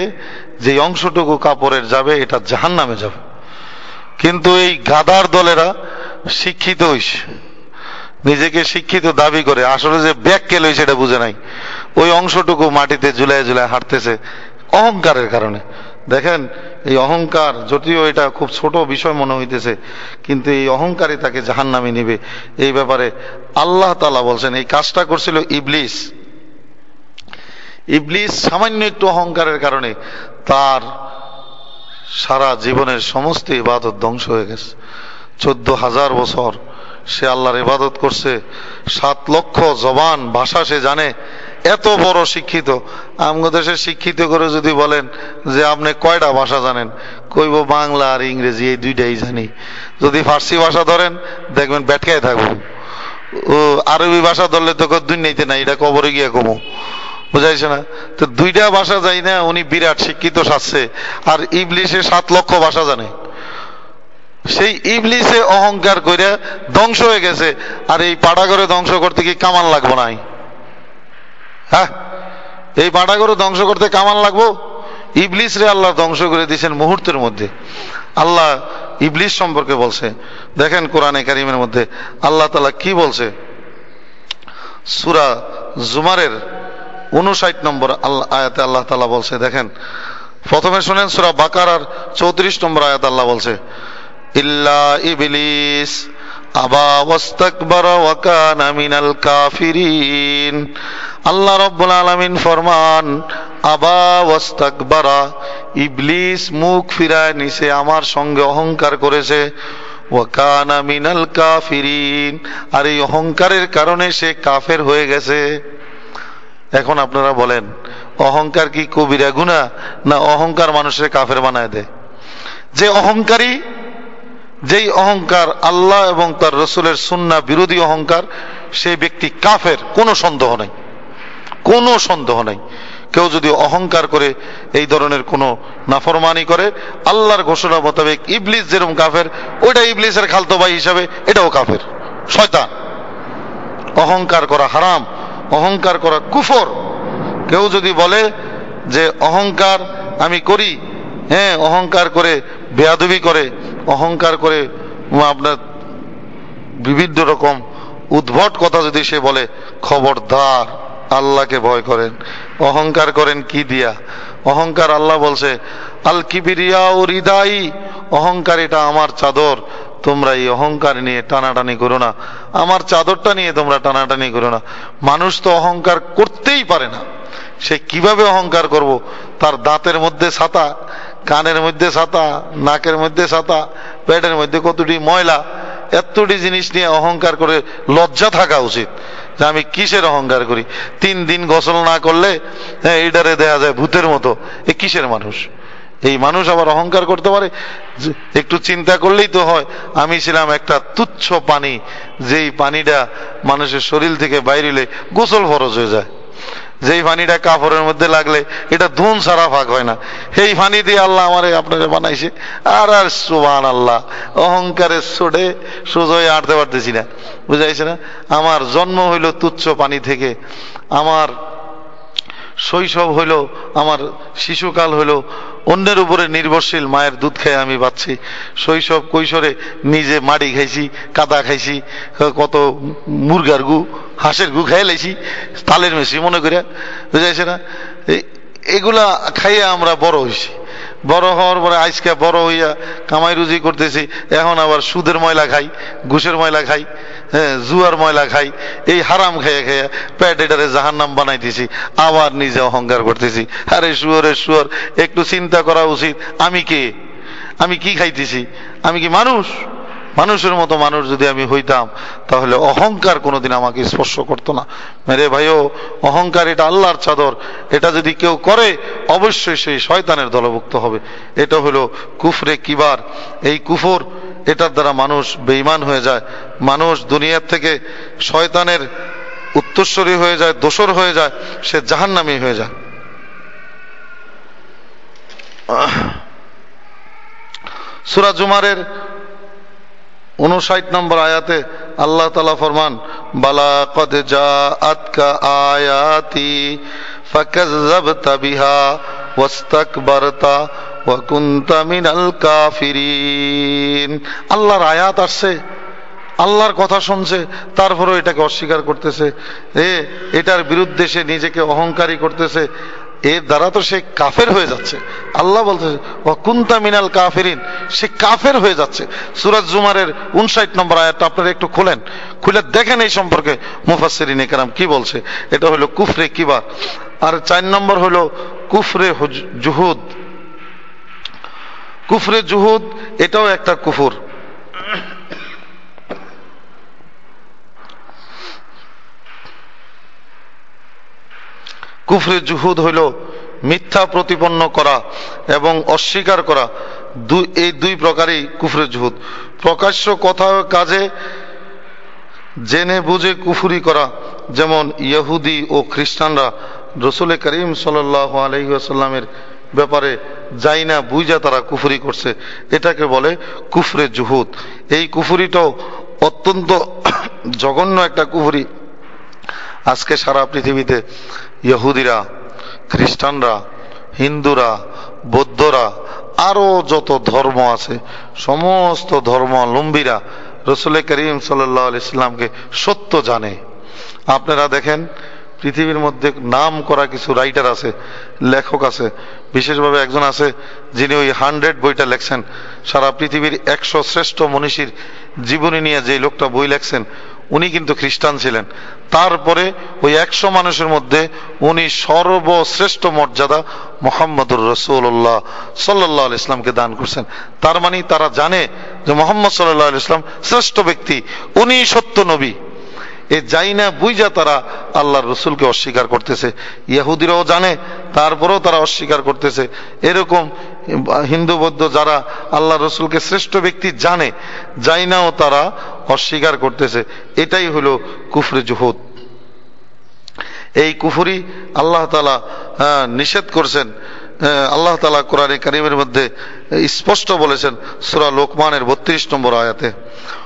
যে অংশটুকু কাপড়ের যাবে, এটা জাহান নামে যাবে। কিন্তু এই গাদার দলেরা শিক্ষিত হইছে। নিজেকে শিক্ষিত দাবি করে, আসলে যে ব্যাগ কেল সেটা বুঝে নাই। ওই অংশটুকু মাটিতে ঝুলাই ঝুলাই হাঁটতেছে। অহংকারের কারণে। দেখেন, এই অহংকার, যদিও এটা খুব ছোট বিষয় মনে হইতেছে, কিন্তু এই অহংকারই তাকে জাহান নামে নিবে। এই ব্যাপারে আল্লাহ তালা বলছেন, এই কাজটা করছিল ইবলিস। ইবলিস সামান্য একটু অহংকারের কারণে তার সারা জীবনের সমস্ত ইবাদত ধ্বংস হয়ে গেছে। চোদ্দ হাজার বছর সে আল্লাহর ইবাদত করছে, সাত লক্ষ জবান ভাষা সে জানে এত বড় শিক্ষিত। আমগো দেশে শিক্ষিত করে যদি বলেন যে আপনি কয়টা ভাষা জানেন, কইব বাংলা আর ইংরেজি, এই দুইটাই জানি। যদি ফার্সি ভাষা ধরেন, দেখবেন ব্যাটকায় থাকব। ও, আরবি ভাষা ধরলে তো দুনিয়াইতে নাই, এটা কবরে গিয়ে কমো। বুঝাইছে না? তো দুইটা ভাষা যাই না, উনি বিরাট শিক্ষিত সাজছে। আর ইবলিশে সাত লক্ষ ভাষা জানে। সেই ইবলিসে অহংকার করে ধ্বংস হয়ে গেছে। আর এই পাড়াগরে ধ্বংস করতে কি কামান লাগবো নাই? হ্যাঁ? এই পাড়াগরে ধ্বংস করতে কামান লাগবো? ইবলিস রে আল্লাহ ধ্বংস করে দিয়েছেন মুহূর্তের মধ্যে। আল্লাহ ইবলিস সম্পর্কে বলছে। দেখেন কোরআনে কারিমের মধ্যে আল্লাহ তালা কি বলছে? সুরা জুমারের উনষাট নম্বর আল্লাহ আয়াতে আল্লাহ তালা বলছে, দেখেন। প্রথমে শোনেন সুরা বাকার আর চৌত্রিশ নম্বর আয়াত আল্লাহ বলছে, ইল্লা ইবলিস আবা ওয়াস্তাকবার ওয়া কানা মিনাল কাফিরিন। আল্লাহ রাব্বুল আলামিন ফরমান, আবা ওয়াস্তাকবারা, ইবলিস মুখ ফিরায় নিছে, আমার সঙ্গে অহংকার করেছে। ওয়াকানা মিনাল কাফিরিন, আর এই অহংকারের কারণে সে কাফের হয়ে গেছে। এখন আপনারা বলেন, অহংকার কি কবিরা গুণা না অহংকার মানুষের কাফের বানায় দেয়? যে অহংকারী যেই অহংকার আল্লাহ এবং তার রসুলের সুন্না বিরোধী অহংকার, সেই ব্যক্তি কাফের, কোনো সন্দেহ নাই। কোনো সন্দেহ নাই। কেউ যদি অহংকার করে, এই ধরনের কোনো নাফরমানি করে, আল্লাহর ঘোষণা মোতাবেক ইবলিস যেরকম কাফের, ওইটা ইবলিসের খালতো ভাই হিসাবে এটাও কাফের। শয়তান। অহংকার করা হারাম, অহংকার করা কুফর। কেউ যদি বলে যে, অহংকার আমি করি। হ্যাঁ অহংকার করে, বেয়াদবি করে অহংকার করে আপনার বিভিন্ন রকম উদ্ভট কথা যদি সে বলে, খবরদার, আল্লাহকে ভয় করেন। অহংকার করেন কি দিয়া? অহংকার আল্লাহ বলছে আল কিবিরিয়া ও হৃদাই অহংকার এটা আমার চাদর। তোমরা এই অহংকার নিয়ে টানাটানি করো না। আমার চাদরটা নিয়ে তোমরা টানাটানি করো না। মানুষ তো অহংকার করতেই পারে না। সে কীভাবে অহংকার করব? তার দাঁতের মধ্যে ছাতা কানের মধ্যে ছাতা, নাকের মধ্যে ছাতা, পেটের মধ্যে কতটি ময়লা, এতটি জিনিস নিয়ে অহংকার করে লজ্জা থাকা উচিত যে আমি কিসের অহংকার করি? তিন দিন গোসল না করলে হ্যাঁ এইটারে দেয়া যায় ভূতের মতো। এ কিসের মানুষ? এই মানুষ আবার অহংকার করতে পারে? একটু চিন্তা করলেই তো হয়, আমি ছিলাম একটা তুচ্ছ পানি, যেই পানিটা মানুষের শরীর থেকে বাইরিলে গোসল ফরজ হয়ে যায়। যেই পানিটা কাপড়ের মধ্যে লাগলে, এটা ধুন সারা ফাঁক হয় না। সেই পানি দিয়ে আল্লাহ আমারে, আপনারে বানাইছে। আর আর সুবান আল্লাহ অহংকারের সোডে সোজয় আটতে পারতেছি না। বুঝাইছে না? আমার জন্ম হইল তুচ্ছ পানি থেকে। আমার শৈশব হইল, আমার শিশুকাল হইল, অন্যের উপরে নির্ভরশীল, মায়ের দুধ খেয়ে আমি পাচ্ছি শৈশব কৈশোরে নিজে মাড়ি খাইছি, কাদা খাইছি, কত মুরগার গু হাঁসের গু খাই লাইছি, তালের মেশি মনে করে বুঝাইছে না? এগুলা খাইয়ে আমরা বড় হয়েছি বড় হওয়ার পরে আজকে বড় হইয়া কামাই রুজি করতেছি, এখন আবার সুদের ময়লা খাই, ঘুষের ময়লা খাই হ্যাঁ জুয়ার ময়লা খাই, এই হারাম খাইয়া খাইয়া প্যাট এটারে জাহান নাম বানাইতেছি, আবার নিজে অহংকার করতেছি। আরে শুয়ারের শুয়ার, একটু চিন্তা করা উচিত, আমি কে? আমি কি খাইতেছি? আমি কি মানুষ? মানুষের মতো মানুষ যদি আমি হইতাম, তাহলে অহংকার কোনোদিন আমাকে স্পর্শ করতো না। মেরে ভাইও, অহংকার এটা আল্লাহর চাদর। এটা যদি কেউ করে, অবশ্যই সেই শয়তানের দলভুক্ত হবে। এটা হলো কুফরে কিবার। এই কুফর, এটার দ্বারা মানুষ বেইমান হয়ে যায়। মানুষ দুনিয়ার থেকে শয়তানের উত্তরস্বরী হয়ে যায় দোসর হয়ে যায়, সে জাহান্নামি হয়ে যায়। সুরা জুমারের উনষাট নম্বর আয়াতে আল্লাহ তালা ফরমান, বালা কদ যা আতকা আয়াতি ফাকাজ্জাবতা বিহা আল্লাহর আয়াত আসছে, আল্লাহর কথা শুনছে, তারপরেও এটাকে অস্বীকার করতেছে। এ, এটার বিরুদ্ধে সে নিজেকে অহংকারী করতেছে। এর দ্বারা তো সে কাফের হয়ে যাচ্ছে। আল্লাহ বলতেছে কুন্তা মিনাল কাফেরিন সে কাফের হয়ে যাচ্ছে। সুরাজ জুমারের উনষাট নম্বর আয়াতটা আপনারা একটু খোলেন। খুলে দেখেন এই সম্পর্কে মুফাসরিন একরাম কি বলছে। এটা হলো কুফরে কিবা। আর চার নম্বর হলো কুফরে জুহুদ। কুফরে জুহুদ, এটাও একটা কুফুর। কুফরে জুহুদ হইল মিথ্যা প্রতিপন্ন করা এবং অস্বীকার করা। দুই, এই দুই প্রকারই কুফরে জুহুদ। প্রকাশ্য কথা কাজে জেনে বুঝে কুফুরি করা, যেমন ইহুদি ও খ্রিস্টানরা রসুল করিম সাল আলহিহাসাল্লামের ব্যাপারে যাই না বুঝা তারা কুফুরি করছে, এটাকে বলে কুফরে জুহুদ। এই কুফুরিটাও অত্যন্ত [COUGHS] জঘন্য একটা কুফুরি। আজকে সারা পৃথিবীতে ইহুদিরা, খ্রিস্টানরা, হিন্দুরা, বৌদ্ধরা আরও যত ধর্ম আছে, সমস্ত ধর্মাবলম্বীরা রসুল করিম সাল্লাহ ইসলামকে সত্য জানে। আপনারা দেখেন, পৃথিবীর মধ্যে নাম করা কিছু রাইটার আছে, লেখক আছে, বিশেষভাবে একজন আছে যিনি ওই হান্ড্রেড বইটা লেখছেন। সারা পৃথিবীর একশো শ্রেষ্ঠ মনীষীর জীবনী নিয়ে যে লোকটা বই লেখছেন উনি কিন্তু খ্রিস্টান ছিলেন। তারপরে ওই একশো মানুষের মধ্যে উনি সর্বশ্রেষ্ঠ মর্যাদা মোহাম্মদুর রসুল্লাহ সাল্লাহ ইসলামকে দান করছেন। তার মানে তারা জানে যে মোহাম্মদ সাল্লাহ ইসলাম শ্রেষ্ঠ ব্যক্তি, উনি সত্য নবী। এ যাই না বুঝা তারা আল্লাহর রসুলকে অস্বীকার করতেছে। ইহুদিরাও জানে, তারপরেও তারা অস্বীকার করতেছে। এরকম হিন্দু, বৌদ্ধ যারা আল্লাহ রসুলকে শ্রেষ্ঠ ব্যক্তি জানে যাই নাও তারা অস্বীকার করতেছে। এটাই হলো কুফরে জুহুদ। এই কুফুরি আল্লাহ তালা নিষেধ করছেন। আল্লাহ তালা কোরআনে কারিমের মধ্যে স্পষ্ট বলেছেন সুরা লোকমানের বত্রিশ নম্বর আয়াতে।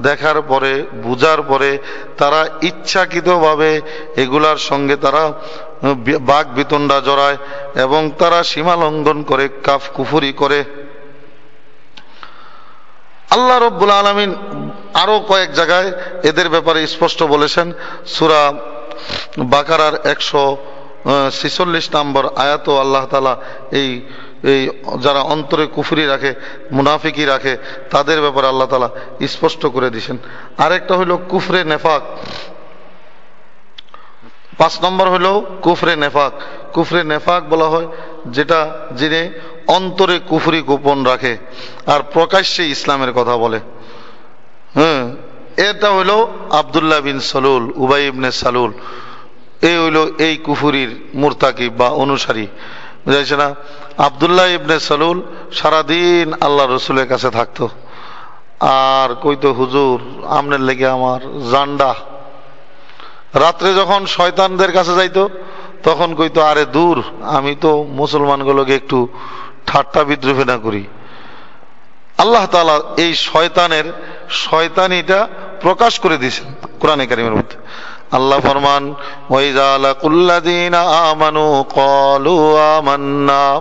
দেখার পরে, বুঝার পরে তারা ইচ্ছাকৃতভাবে এগুলার সঙ্গে তারা বাঘ বিতণ্ডা জড়ায় এবং তারা সীমা লঙ্ঘন করে, কাফ কুফুরি করে। আল্লাহ রব্বুল আলমিন আরও কয়েক জায়গায় এদের ব্যাপারে স্পষ্ট বলেছেন। সুরা বাকারার একশো ছিচল্লিশ নম্বর আয়াত আল্লাহ তালা এই এই যারা অন্তরে কুফরি রাখে, মুনাফিকি রাখে, তাদের ব্যাপারে আল্লাহ তালা স্পষ্ট করে দিছেন আরেকটা হইল কুফরে নেফাক। পাঁচ নম্বর হইল কুফরে নেফাক। কুফরে নেফাক বলা হয় যেটা যিনি অন্তরে কুফরি গোপন রাখে আর প্রকাশ্যে ইসলামের কথা বলে। হ্যাঁ এটা হইল আবদুল্লাহ বিন সালুল, উবাই ইবনে সালুল। এই হইল এই কুফুরির মুরতাকি বা অনুসারী। বুঝাইছে না? আবদুল্লাহ ইবনে সালুল সারাদিন আল্লাহ রসুলের কাছে থাকতো। আর কইতো, হুজুর, আমনের লেগে আমার জান্ডা। রাত্রে যখন শয়তানদের কাছে যাইতো, তখন কইতো, আরে দূর, আমি তো মুসলমানগুলোকে একটু ঠাট্টা বিদ্রোহে না করি। আল্লাহ তালা এই শয়তানের, শয়তানিটা প্রকাশ করে দিয়েছেন কোরআনে কারিমের মধ্যে। আল্লাহ ফরমান ওয়াইজা আমানু ক্বালু আমান্না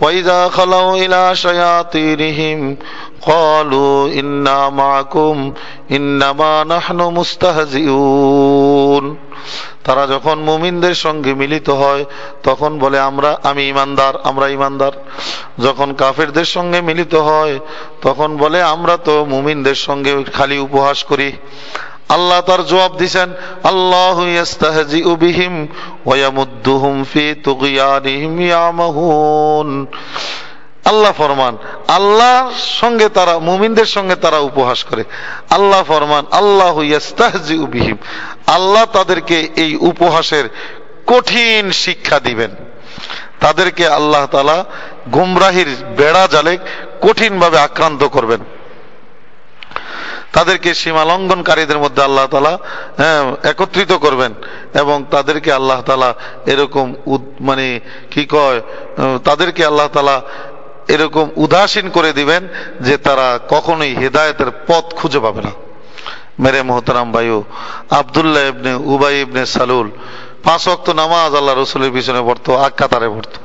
ওয়াইজা খালাউ ইলা শায়াতিনহিম, ক্বালু ইন্না মাআকুম ইন্নামা নাহনু মুস্তাহজিউন। তারা যখন মুমিনদের সঙ্গে মিলিত হয়, তখন বলে, আমরা, আমি ইমানদার, আমরা ইমানদার। যখন কাফেরদের সঙ্গে মিলিত হয়, তখন বলে, আমরা তো মুমিনদের সঙ্গে খালি উপহাস করি। আল্লাহ তার জবাব দিছেন, আল্লাহ বিহিম ওয়ামুদ্দুহুম ফি তুগয়ানিহিম ইয়ামাহুন আল্লাহ ফরমান আল্লাহ সঙ্গে তারা, মুমিনদের সঙ্গে তারা উপহাস করে। আল্লাহ ফরমান, আল্লাহ বিহিম। আল্লাহ তাদেরকে এই উপহাসের কঠিন শিক্ষা দিবেন। তাদেরকে আল্লাহ তালা গুমরাহির বেড়া জালে কঠিনভাবে আক্রান্ত করবেন। তাদেরকে সীমা লঙ্ঘনকারীদের মধ্যে আল্লাহ তালা হ্যাঁ একত্রিত করবেন এবং তাদেরকে আল্লাহ তালা এরকম মানে কি কয় তাদেরকে আল্লাহ তালা এরকম উদাসীন করে দিবেন যে তারা কখনোই হেদায়তের পথ খুঁজে পাবে না। মেরে মোহতারাম বায়ু আবদুল্লাহ ইবনে উবাই ইবনে সালুল, পাঁচ অক্ত নামাজ আল্লাহ রসুলের পিছনে পড়তো, আগ কাতারে পড়তো।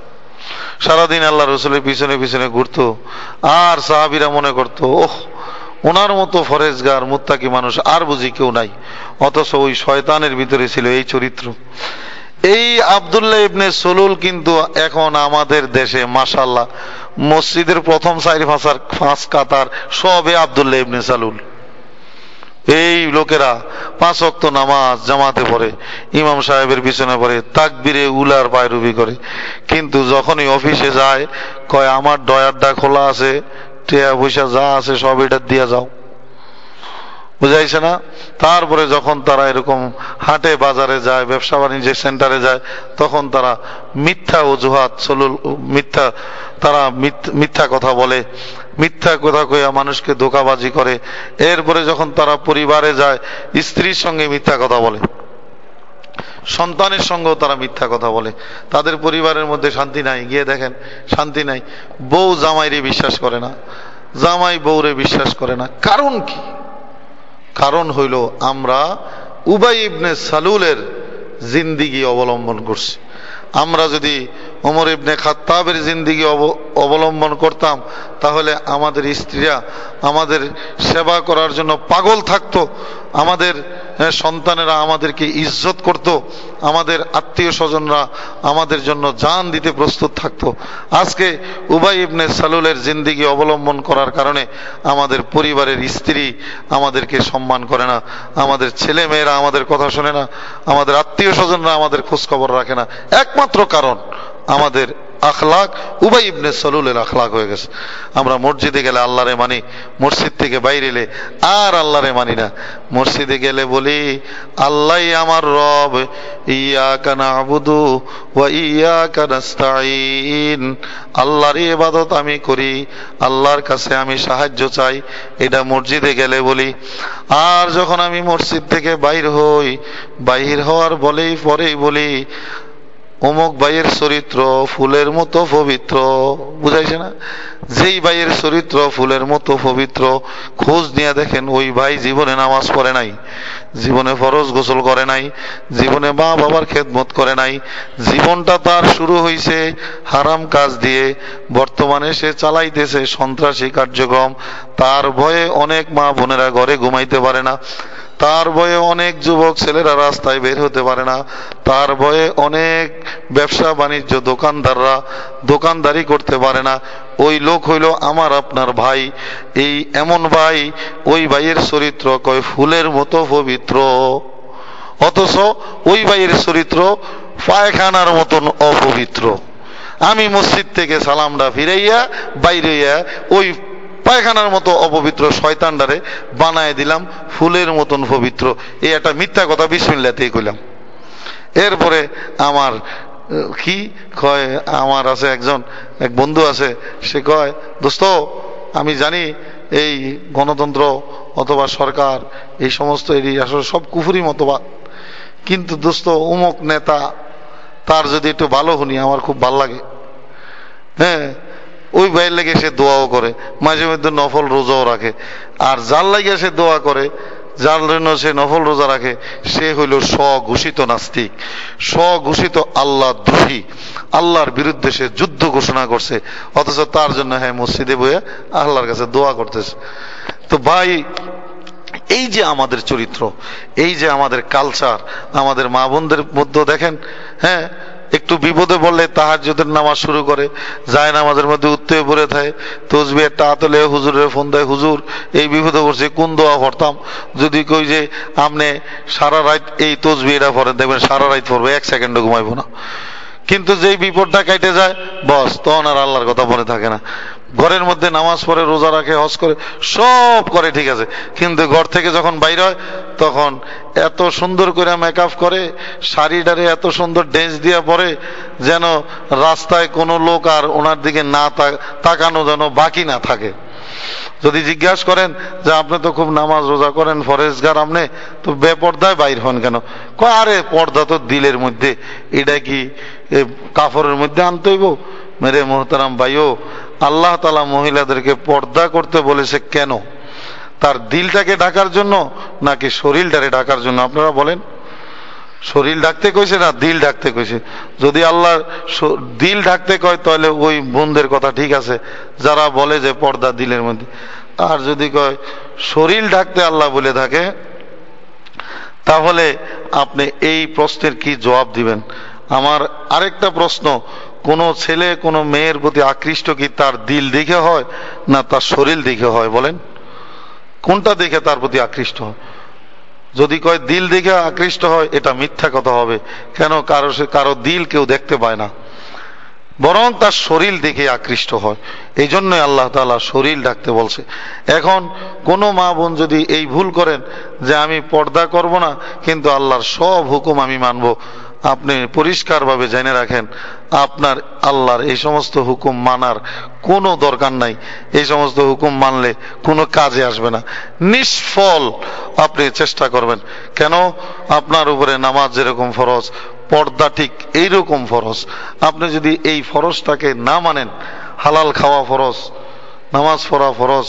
সারাদিন আল্লাহ রসুলের পিছনে পিছনে ঘুরতো, আর সাহাবিরা মনে করতো, ওহ ওনার মতো ফরেজগার, মুত্তাকি মানুষ আর বুঝি কেউ নাই। অথচ ওই শয়তানের ভিতরে ছিল এই চরিত্র। এই আবদুল্লাহ ইবনে সলুল কিন্তু এখন আমাদের দেশে মাসাল্লাহ মসজিদের প্রথম সাইড ফাঁসার ফাঁস কাতার সবে আবদুল্লাহ ইবনে সালুল। এই লোকেরা পাঁচ অক্ত নামাজ জামাতে পড়ে, ইমাম সাহেবের পিছনে পড়ে, তাকবিরে উলার পায়রুবি করে। কিন্তু যখনই অফিসে যায়, কয়, আমার ডয়ারটা খোলা আছে? টেয়া পয়সা যা আছে সব এটা দিয়ে যাও। বুঝাইছে না? তারপরে যখন তারা এরকম হাটে, বাজারে যায়, ব্যবসা বাণিজ্যের সেন্টারে যায়, তখন তারা মিথ্যা অজুহাত চলুল মিথ্যা, তারা মিথ্যা কথা বলে। মিথ্যা কথা কইয়া মানুষকে ধোকাবাজি করে। এরপরে যখন তারা পরিবারে যায়, স্ত্রীর সঙ্গে মিথ্যা কথা বলে। সন্তানের সঙ্গেও তারা মিথ্যা কথা বলে। তাদের পরিবারের মধ্যে শান্তি নাই। গিয়ে দেখেন, শান্তি নাই। বউ জামাইরে বিশ্বাস করে না। জামাই বউরে বিশ্বাস করে না। কারণ কি? কারণ হইল আমরা উবাই ইবনে সালুলের জিন্দিগি অবলম্বন করছি। আমরা যদি ওমর ইবনে খাত্তাবের জিন্দিগি অবলম্বন করতাম, তাহলে আমাদের স্ত্রীরা আমাদের সেবা করার জন্য পাগল থাকতো, আমাদের সন্তানেরা আমাদেরকে ইজ্জত করত, আমাদের আত্মীয় স্বজনরা আমাদের জন্য জান দিতে প্রস্তুত থাকতো। আজকে উবাই ইবনে সালুলের জিন্দিগি অবলম্বন করার কারণে আমাদের পরিবারের স্ত্রী আমাদেরকে সম্মান করে না, আমাদের ছেলে মেয়েরা আমাদের কথা শোনে না, আমাদের আত্মীয় স্বজনরা আমাদের খোঁজখবর রাখে না। একমাত্র কারণ আমাদের আখলাক, উবাই ইবনে সলুলের আখলাক হয়ে গেছে। আমরা মসজিদে গেলে আল্লাহরে মানি, মসজিদ থেকে বাইরে এলে আর আল্লাহরে মানি না। মসজিদে গেলে বলি আল্লাহ আমার রব ইয়া কানা আবুদু ওয়া ইয়া কানাস্তাইন আল্লাহর ইবাদত আমি করি, আল্লাহর কাছে আমি সাহায্য চাই। এটা মসজিদে গেলে বলি, আর যখন আমি মসজিদ থেকে বাইর হই, বাইর হওয়ার বলেই পরেই বলি অমুক ভাইয়ের চরিত্র ফুলের মতো পবিত্র। বুঝাইছে না? যেই ভাইয়ের চরিত্র ফুলের মতো পবিত্র, খোঁজ নিয়ে দেখেন ওই ভাই জীবনে নামাজ পড়ে নাই, জীবনে ফরজ গোসল করে নাই, জীবনে মা বাবার খেদমত করে নাই, জীবনটা তার শুরু হয়েছে হারাম কাজ দিয়ে। বর্তমানে সে চালাইতেছে সন্ত্রাসী কার্যক্রম, তার ভয়ে অনেক মা বোনেরা ঘরে ঘুমাইতে পারে না। তার ভয়ে অনেক যুবক ছেলেরা রাস্তায় বের হতে পারে না। তার ভয়ে অনেক ব্যবসা বাণিজ্য দোকানদাররা দোকানদারি করতে পারে না। ওই লোক হইল আমার আপনার ভাই। এই এমন ভাই ওই ভাইয়ের চরিত্র কয় ফুলের মতো পবিত্র। অথচ ওই ভাইয়ের চরিত্র পায়খানার মতন অপবিত্র। আমি মসজিদ থেকে সালামটা ফিরাইয়া বাইরে ওই পায়খানার মতো অপবিত্র শয়তানডারে বানায় দিলাম, ফুলের মতন পবিত্র। এই একটা মিথ্যা কথা বিসমিল্লাতেই কইলাম। এরপরে আমার কি? কয়, আমার আছে একজন, এক বন্ধু আছে, সে কয়, দোস্ত, আমি জানি এই গণতন্ত্র অথবা সরকার, এই সমস্ত এরই আসলে সব কুফুরি মতবাদ। কিন্তু দোস্ত, উমক নেতা, তার যদি একটু ভালো শুনি, আমার খুব ভালো লাগে। হ্যাঁ ওই ভাইয়ের লেগে সে দোয়াও করে, মাঝে মধ্যে নফল রোজাও রাখে। আর যার লাগে সে দোয়া করে, যার জন্য সে নফল রোজা রাখে, সে হইল স্বঘোষিত নাস্তিক, স্বঘোষিত আল্লাহ দ্রোহী আল্লাহর বিরুদ্ধে সে যুদ্ধ ঘোষণা করছে, অথচ তার জন্য হ্যাঁ মসজিদে বইয়ে আল্লাহর কাছে দোয়া করতেছে। তো ভাই, এই যে আমাদের চরিত্র, এই যে আমাদের কালচার আমাদের মা বোনদের মধ্যে দেখেন হ্যাঁ একটু বিপদে পড়লে তাহার যদি নামাজ শুরু করে, যায় নামাজের মধ্যে উত্তে পড়ে থাকে, তসবি একটা আতলে হুজুরের ফোন দেয়, হুজুর, এই বিপদে পড়ছে, কোন দোয়া পড়তাম? যদি কই যে আপনি সারা রাত এই তসবি এটা পড়েন, দেখবেন সারা রাত পড়বে, এক সেকেন্ড ঘুমাইবো না। কিন্তু যেই বিপদটা কাইটে যায়, বস, তখন আর আল্লাহর কথা মনে থাকে না। ঘরের মধ্যে নামাজ পড়ে, রোজা রাখে, হজ করে, সব করে, ঠিক আছে। কিন্তু ঘর থেকে যখন বাইর হয়, তখন এত সুন্দর করে মেকআপ করে শাড়ি শাড়িটারে এত সুন্দর ডেন্স দিয়া পরে, যেন রাস্তায় কোনো লোক আর ওনার দিকে না তাকানো যেন বাকি না থাকে। যদি জিজ্ঞাসা করেন যে, আপনি তো খুব নামাজ রোজা করেন, ফরেজগার আপনি? তো বেপর্দায় বাইর হন কেন? আরে, পর্দা তো দিলের মধ্যে, এটা কি কাফরের মধ্যে আনতে হইব? মেরে মোহতারাম ভাইও, আল্লাহ তালা মহিলাদেরকে পর্দা করতে বলেছে কেন? তার দিলটাকে ঢাকার জন্য নাকি শরীরটারে ঢাকার জন্য? আপনারা বলেন। শরীর ঢাকতে কইছে না, দিল ঢাকতে কইছে? যদি আল্লাহ দিল ঢাকতে কয়, তাহলে ওই বোনদের কথা ঠিক আছে। যারা বলে যে পর্দা দিলের মধ্যে। আর যদি কয়, শরীর ঢাকতে আল্লাহ বলে থাকে, তাহলে আপনি এই প্রশ্নের কি জবাব দিবেন? আমার আরেকটা প্রশ্ন কোন ছেলে, কোন মেয়ের প্রতি আকৃষ্ট কি তার দিল দেখে হয় না তার শরীর দেখে হয় বলেন? কোনটা দেখে তার প্রতি আকৃষ্ট হয়? যদি কয় দিল দেখে আকৃষ্ট হয়, এটা মিথ্যা কথা হবে। কেন কারও সে কারও দিল কেউ দেখতে পায় না। বরং তার শরীর দেখে আকৃষ্ট হয়। এই জন্যই আল্লাহ তালা শরীর ডাকতে বলছে। এখন কোনো মা বোন যদি এই ভুল করেন যে আমি পর্দা করব না, কিন্তু আল্লাহর সব হুকুম আমি মানব, আপনি পরিষ্কারভাবে জেনে রাখেন আপনার আল্লাহর এই সমস্ত হুকুম মানার কোনো দরকার নাই। এই সমস্ত হুকুম মানলে কোনো কাজে আসবে না। নিষ্ফল আপনি চেষ্টা করবেন। কেন? আপনার উপরে নামাজ যেরকম ফরজ, পর্দা ঠিক এইরকম ফরজ। আপনি যদি এই ফরজটাকে না মানেন, হালাল খাওয়া ফরজ, নামাজ পড়া ফরজ,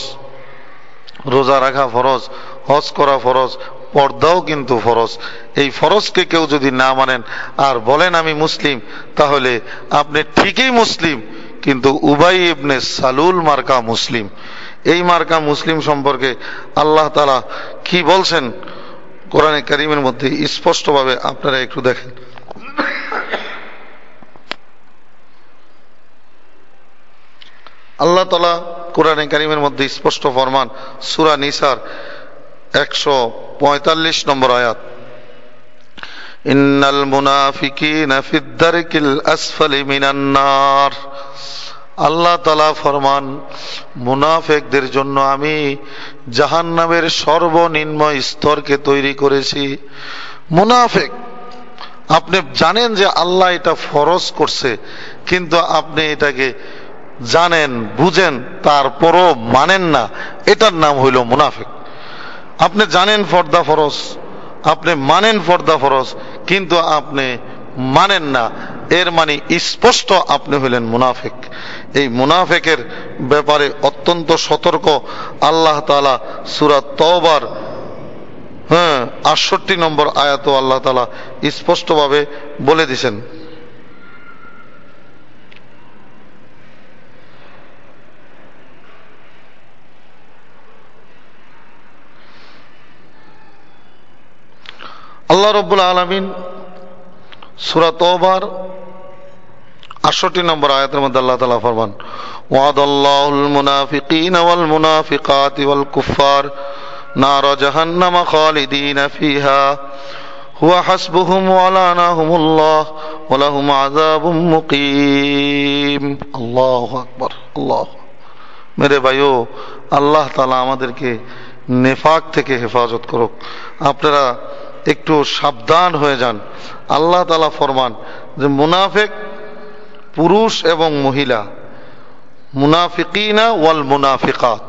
রোজা রাখা ফরজ, হজ করা ফরজ পর্দাও কিন্তু ফরজ। এই ফরজকে কেউ যদি না মানেন আর বলেন আমি মুসলিম, তাহলে আপনি ঠিকই মুসলিম, কিন্তু উবাই ইবনে সালুল মার্কা মুসলিম। এই মার্কা মুসলিম সম্পর্কে আল্লাহ তালা কি বলছেন? কোরআনে করিমের মধ্যে স্পষ্টভাবে আপনারা একটু দেখেন। আল্লাহ তালা কোরআনে কারিমের মধ্যে স্পষ্ট ফরমান সুরা নিসার একশো পঁয়তাল্লিশ নম্বর আয়াত। ইন্নাল মুনাফিকিনা ফিদ্দারিকিল আসফালি মিনান্নার আল্লাহ তালা ফরমান, মুনাফেকদের জন্য আমি জাহান্নামের সর্বনিম্ন স্তরকে তৈরি করেছি। মুনাফেক, আপনি জানেন যে আল্লাহ এটা ফরজ করছে, কিন্তু আপনি এটাকে জানেন, বুঝেন, তারপরও মানেন না। এটার নাম হইল মুনাফেক। আপনি জানেন ফর্দা ফরজ আপনি মানেন ফর্দা ফরজ কিন্তু আপনি মানেন না। এর মানে স্পষ্ট আপনি হইলেন মুনাফেক। এই মুনাফেকের ব্যাপারে অত্যন্ত সতর্ক আল্লাহ তালা সুরাত তওবার হ্যাঁ আটষট্টি নম্বর আয়াত আল্লাহ তালা স্পষ্টভাবে বলে দিছেন আল্লাহ রব্বুল আলমিন সুরাত ওবার আটষট্টি নম্বর আয়াতের মধ্যে আল্লাহ তালা ফরমান ওয়াদ আল্লাহুল মুনাফিকিন ওয়াল মুনাফিকাত ওয়াল কুফার নার জাহান্নামা খালিদিন ফিহা, হুয়া হাসবুহুম ওয়ালানাহুমুল্লাহ ওয়ালাহুম আযাবুম মুকিম। আল্লাহু আকবার, আল্লাহ মেরে ভাইও, আল্লাহ তাআলা আমাদেরকে নেফাক থেকে হেফাজত করুক। আপনারা একটু সাবধান হয়ে যান। আল্লাহ তালা ফরমান যে মুনাফেক পুরুষ এবং মহিলা, মুনাফিকিনা ওয়াল মুনাফিকাত।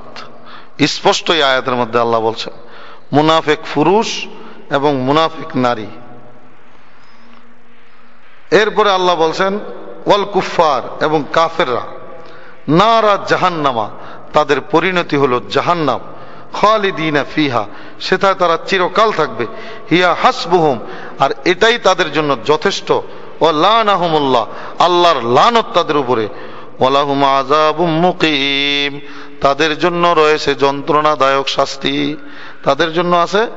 স্পষ্ট এই আয়াতের মধ্যে আল্লাহ বলছেন, মুনাফেক পুরুষ এবং মুনাফিক নারী। এরপরে আল্লাহ বলছেন, ওয়াল কুফার এবং কাফেররা, নারা জাহান্নামা, তাদের পরিণতি হলো জাহান্নাম, খালিদিনা ফিহা সেটায় তারা চিরকাল থাকবে। হিয়া হাসবুহুম, আর এটাই তাদের জন্য যথেষ্ট। ও লানাহুমুল্লাহ, আল্লাহর লানত তাদের উপরে। তাদের জন্য রয়েছে যন্ত্রণাদায়ক শাস্তি। তাদের জন্য আছে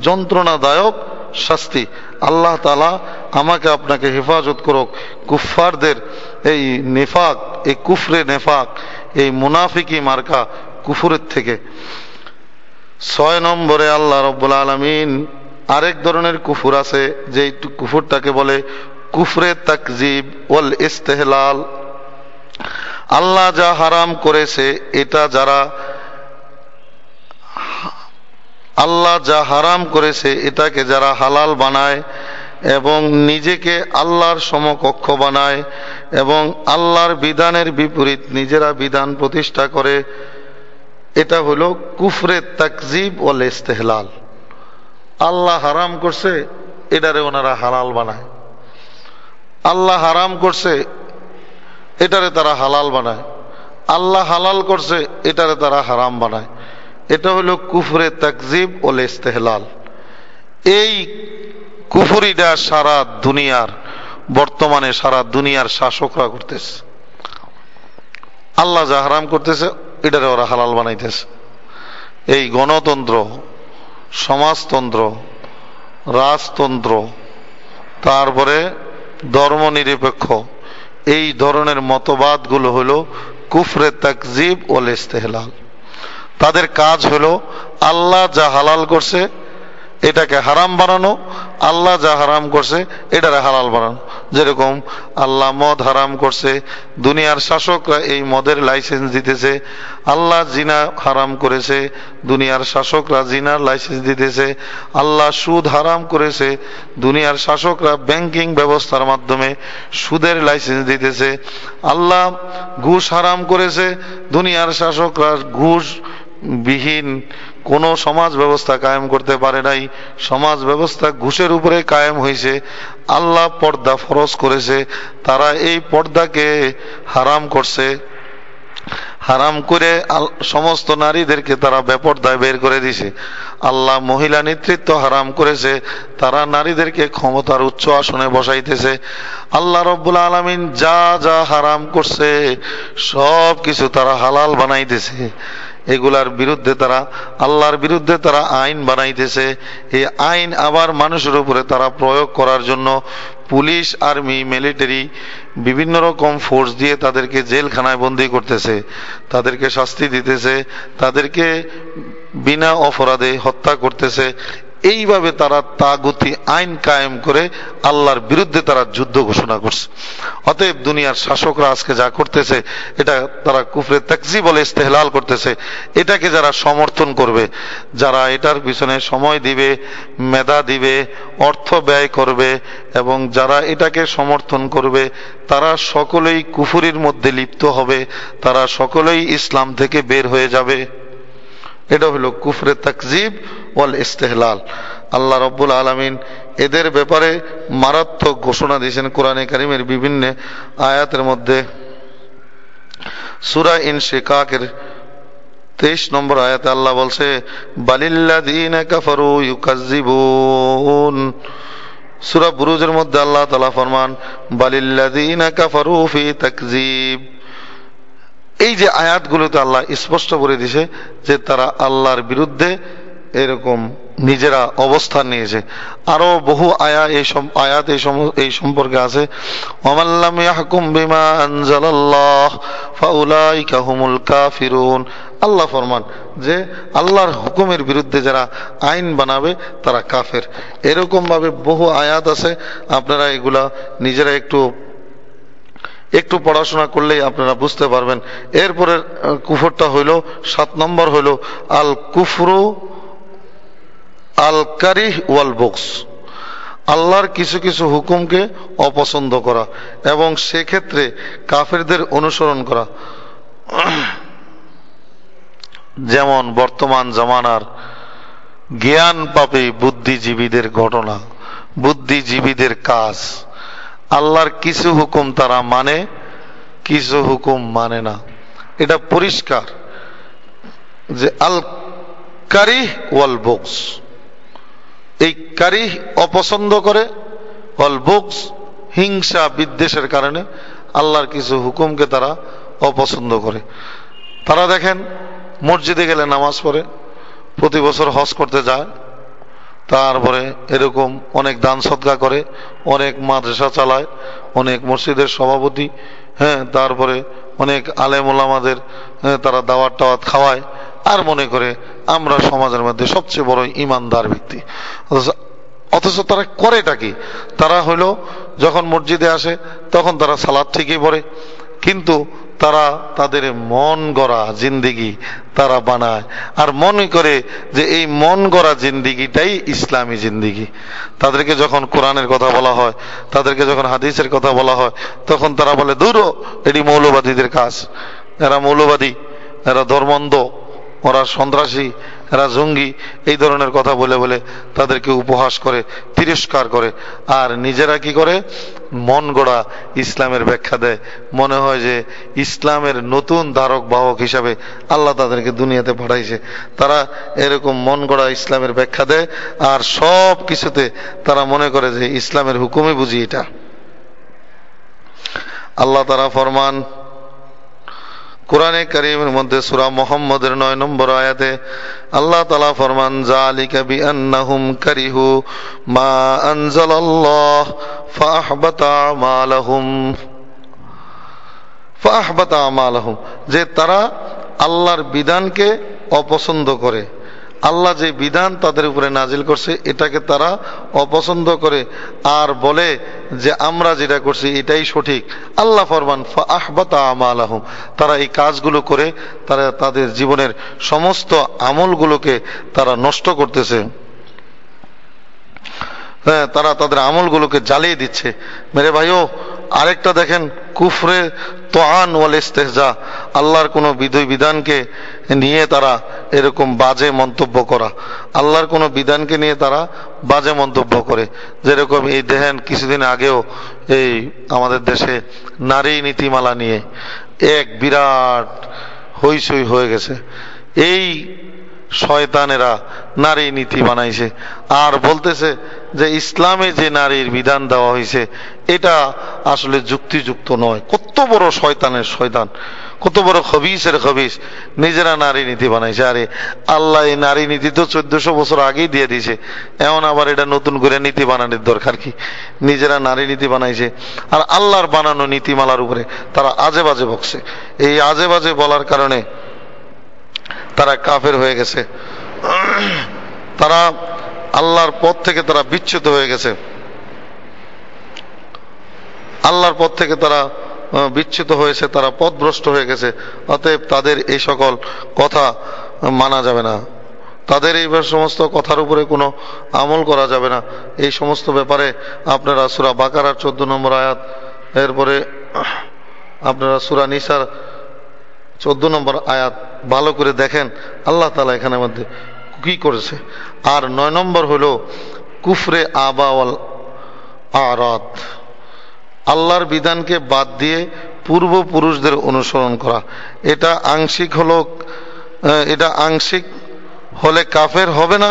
যন্ত্রণাদায়ক শাস্তি। আল্লাহ তালা আমাকে আপনাকে হেফাজত করুক। কুফফারদের এই নেফাক, এই কুফরে নেফাক, এই মুনাফিকি মার্কা কুফুরের থেকে। ছয় নম্বরে আল্লাহ রব্বুল আলমিন আরেক ধরনের কুফুর আছে যে কুফুরটাকে বলে কুফরে তাকজিব ওয়াল ইস্তেহলাল। আল্লাহ যা হারাম করেছে, এটা যারা আল্লাহ যা হারাম করেছে, এটাকে যারা হালাল বানায় এবং নিজেকে আল্লাহর সমকক্ষ বানায় এবং আল্লাহর বিধানের বিপরীত নিজেরা বিধান প্রতিষ্ঠা করে এটা হলো কুফরে তাকজিব ও ইস্তেহলাল। আল্লাহ হারাম করছে, এটারে ওনারা হালাল বানায়। আল্লাহ হারাম করছে, এটারে তারা হালাল বানায়। আল্লাহ হালাল করছে, এটারে তারা হারাম বানায়। এটা হলো কুফরে তাকজিব ও ইস্তেহলাল। এই কুফুরিটা সারা দুনিয়ার, বর্তমানে সারা দুনিয়ার শাসকরা করতেছে। আল্লাহ যা হারাম করতেছে এটারে ওরা হালাল বানাইতেছে। এই গণতন্ত্র, সমাজতন্ত্র, রাজতন্ত্র, তারপরে ধর্মনিরপেক্ষ, এই ধরনের মতবাদগুলো হলো কুফরে তাকজিব ও ইস্তেহলাল। তাদের কাজ হলো আল্লাহ যা হালাল করছে এটাকে হারাম বানানো, আল্লাহ যা হারাম করছে, এটারে হালাল বানানো। যেরকম আল্লাহ মদ হারাম করছে, দুনিয়ার শাসকরা এই মদের লাইসেন্স দিতেছে, আল্লাহ জিনা হারাম করেছে, দুনিয়ার শাসকরা জিনার লাইসেন্স দিতেছে, আল্লাহ সুদ হারাম করেছে, দুনিয়ার শাসকরা ব্যাংকিং ব্যবস্থার মাধ্যমে সুদের লাইসেন্স দিতেছে, আল্লাহ ঘুষ হারাম করেছে, দুনিয়ার শাসকরা ঘুষ বিহীন কোনো সমাজ ব্যবস্থা কায়েম করতে পারে নাই। সমাজ ব্যবস্থা ঘুষের উপরে কায়েম হয়েছে। আল্লাহ পর্দা ফরজ করেছে। তারা এই পর্দাকে হারাম করছে। হারাম করে সমস্ত নারীদেরকে তারা বেপর্দায় বের করে দিছে আল্লাহ মহিলা নেতৃত্ব হারাম করেছে। তারা নারীদেরকে ক্ষমতার উচ্চ আসনে বসাইতেছে। আল্লাহ রব্বুল আলমিন যা যা হারাম করছে সব কিছু তারা হালাল বানাইতেছে। এগুলার বিরুদ্ধে তারা, আল্লাহর বিরুদ্ধে তারা আইন বানাইতেছে। এই আইন আবার মানুষের উপরে তারা প্রয়োগ করার জন্য পুলিশ, আর্মি, মিলিটারি, বিভিন্ন রকম ফোর্স দিয়ে তাদেরকে জেলখানায় বন্দি করতেছে। তাদেরকে শাস্তি দিতেছে। তাদেরকে বিনা অপরাধে হত্যা করতেছে। এইভাবে তারা তাগুতি আইন কায়েম করে আল্লাহর বিরুদ্ধে তারা যুদ্ধ ঘোষণা করছে। অতএব দুনিয়ার শাসকরা আজকে যা করতেছে, এটা তারা কুফরে তাকজি বলে ইস্তেহলাল করতেছে। এটাকে যারা সমর্থন করবে, যারা এটার পিছনে সময় দিবে, মেধা দিবে, অর্থ ব্যয় করবে, এবং যারা এটাকে সমর্থন করবে, তারা সকলেই কুফুরির মধ্যে লিপ্ত হবে, তারা সকলেই ইসলাম থেকে বের হয়ে যাবে। এটা হলো কুফরে তাকজিব ওয়াল ইস্তেহলাল। আল্লাহ রব্বুল আলমিন এদের ব্যাপারে মারাত্মক ঘোষণা দিয়েছেন কোরআনে কারিমের বিভিন্ন আয়াতের মধ্যে। সুরা ইন শেকাকের তেইশ নম্বর আয়াতে আল্লাহ বলছে বালিল্লাদিন কাফারু ইউকাজিবুন সুরা বুরুজের মধ্যে আল্লাহ তালা ফরমান বালিল্লাদিন কাফারু ফি তাকজিব এই যে আয়াতগুলোতে আল্লাহ স্পষ্ট করে দিছে যে তারা আল্লাহর বিরুদ্ধে এরকম নিজেরা অবস্থান নিয়েছে। আরও বহু আয়া এই আয়াত এই এই সম্পর্কে আছে। ইয়াহকুম বিমা আনজালাল্লাহ, ফাউলাইকা হুমুল কাফিরুন। আল্লাহ ফরমান, যে আল্লাহর হুকুমের বিরুদ্ধে যারা আইন বানাবে, তারা কাফের। এরকম ভাবে বহু আয়াত আছে। আপনারা এগুলা নিজেরা একটু একটু পড়াশোনা করলেই আপনারা বুঝতে পারবেন। এরপরে কুফরটা হইল, সাত নম্বর হইল আল কুফরু আল কারিহ ওয়াল বক্স আল্লাহর কিছু কিছু হুকুমকে অপছন্দ করা এবং সেক্ষেত্রে কাফেরদের অনুসরণ করা। যেমন বর্তমান জামানার জ্ঞান পাপে বুদ্ধিজীবীদের ঘটনা, বুদ্ধিজীবীদের কাজ। আল্লাহর কিছু হুকুম তারা মানে কিছু হুকুম মানে না। এটা পরিষ্কার যে আল কারিহ ওয়াল বক্স এই কারিহ অপছন্দ করে ওয়াল বক্স হিংসা বিদ্বেষের কারণে আল্লাহর কিছু হুকুমকে তারা অপছন্দ করে। তারা দেখেন মসজিদে গেলে নামাজ পড়ে প্রতি বছর হজ করতে যায় তারপরে এরকম অনেক দান সৎকা করে অনেক মাদ্রাসা চালায় অনেক মসজিদের সভাপতি হ্যাঁ তারপরে অনেক আলেম ওলামাদের হ্যাঁ, তারা দাওয়াত টাওয়াত খাওয়ায় আর মনে করে আমরা সমাজের মধ্যে সবচেয়ে বড় ইমানদার ব্যক্তি। অথচ তারা করেটা কি? তারা হইল যখন মসজিদে আসে, তখন তারা সালাদ ঠিকই পড়ে। কিন্তু তারা তাদের মন গড়া জিন্দিগি তারা বানায়। আর মনে করে যে এই মন গড়া জিন্দিগিটাই ইসলামী জিন্দিগি। তাদেরকে যখন কোরআনের কথা বলা হয়, তাদেরকে যখন হাদিসের কথা বলা হয়, তখন তারা বলে, দূর, এটি মৌলবাদীদের কাজ। এরা মৌলবাদী, এরা ধর্মন্ধ ওরা সন্ত্রাসী, এরা জঙ্গি, এই ধরনের কথা বলে বলে তাদেরকে উপহাস করে, তিরস্কার করে। আর নিজেরা কি করে? মন গড়া ইসলামের ব্যাখ্যা দেয়। মনে হয় যে ইসলামের নতুন ধারক বাহক হিসাবে আল্লাহ তাদেরকে দুনিয়াতে পাঠাইছে। তারা এরকম মন গড়া ইসলামের ব্যাখ্যা দেয়। আর সব কিছুতে তারা মনে করে যে ইসলামের হুকুমে বুঝি এটা। আল্লাহ তারা ফরমান কোরআনে করিমের মধ্যে সুরা মোহাম্মদের নয় নম্বর আয়াতে আল্লাহ তালা ফরমান, জালিকা বিআন্নাহুম কারিহু মা আনজালাল্লাহ ফাহবাতা মালহুম ফাহবাতা আমালাহুম। যে তারা আল্লাহর বিধানকে অপছন্দ করে। আল্লাহ যে বিধান তাদের উপরে নাজিল করছে, এটাকে তারা অপছন্দ করে আর বলে যে আমরা যেটা করছি এটাই সঠিক। আল্লাহ ফরমান আহবাতা তারা এই কাজগুলো করে তারা তাদের জীবনের সমস্ত আমলগুলোকে তারা নষ্ট করতেছে। হ্যাঁ তারা তাদের আমলগুলোকে জ্বালিয়ে দিচ্ছে। মেরে ভাইও, আরেকটা দেখেন, কুফরে তোয়ান ওয়াল ইস্তেহজা, আল্লাহর কোনো বিধি বিধানকে নিয়ে তারা এরকম বাজে মন্তব্য করা। আল্লাহর কোনো বিধানকে নিয়ে তারা বাজে মন্তব্য করে। যেরকম এই দেখেন, কিছুদিন আগেও এই আমাদের দেশে নারী নীতিমালা নিয়ে এক বিরাট হইচই হয়ে গেছে। এই শয়তানেরা নারী নীতি বানাইছে। আর বলতেছে যে ইসলামে যে নারীর বিধান দেওয়া হয়েছে, এটা আসলে যুক্তিযুক্ত নয়। কত বড় শয়তানের শয়তান, কত বড় খবিসের খবিস, নিজেরা নারী নীতি বানাইছে। আরে, আল্লাহ এই নারী নীতি তো চোদ্দশো বছর আগেই দিয়ে দিয়েছে। এমন আবার এটা নতুন করে নীতি বানানোর দরকার কি? নিজেরা নারী নীতি বানাইছে। আর আল্লাহর বানানো নীতিমালার উপরে তারা আজে বাজে বকছে। এই আজে বাজে বলার কারণে তারা কাফের হয়ে গেছে। তারা আল্লাহর পথ থেকে তারা বিচ্ছুত হয়ে গেছে। আল্লাহর পথ থেকে তারা বিচ্ছুত হয়েছে, তারা পথভ্রষ্ট হয়ে গেছে। অতএব তাদের এই সকল কথা মানা যাবে না। তাদের এই সমস্ত কথার উপরে কোনো আমল করা যাবে না। এই সমস্ত ব্যাপারে আপনারা সুরা বাকারার চোদ্দ নম্বর আয়াত, এরপরে আপনারা সুরা নিসার চোদ্দ নম্বর আয়াত ভালো করে দেখেন। আল্লাহ তালা এখানে মধ্যে কি করেছে? আর নয় নম্বর হলো কুফরে আবাওয়াল আরাত আল্লাহর বিধানকে বাদ দিয়ে পূর্বপুরুষদের অনুসরণ করা। এটা আংশিক হলো এটা আংশিক হলে কাফের হবে না,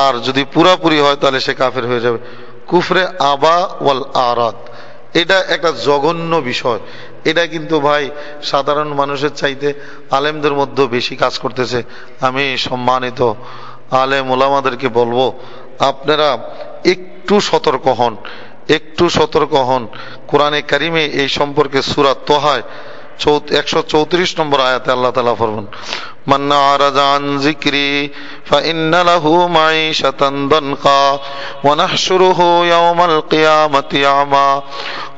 আর যদি পুরাপুরি হয় তাহলে সে কাফের হয়ে যাবে। কুফরে আবা ওয়াল আরাত এটা একটা জঘন্য বিষয়। এটা কিন্তু ভাই সাধারণ মানুষের চাইতে আলেমদের মধ্যে বেশি কাজ করতেছে। আমি সম্মানিত আলেম ওলামাদেরকে বলব, আপনারা একটু সতর্ক হন, একটু সতর্ক হন। কোরআনে কারিমে এই সম্পর্কে সুরাত তোহায় একশো চৌত্রিশ নম্বর আয়াতে আল্লাহ তালা ফরমান من أعرض عن ذكري فإن له معيشة ضنقا ونحشره يوم القيامة أعمى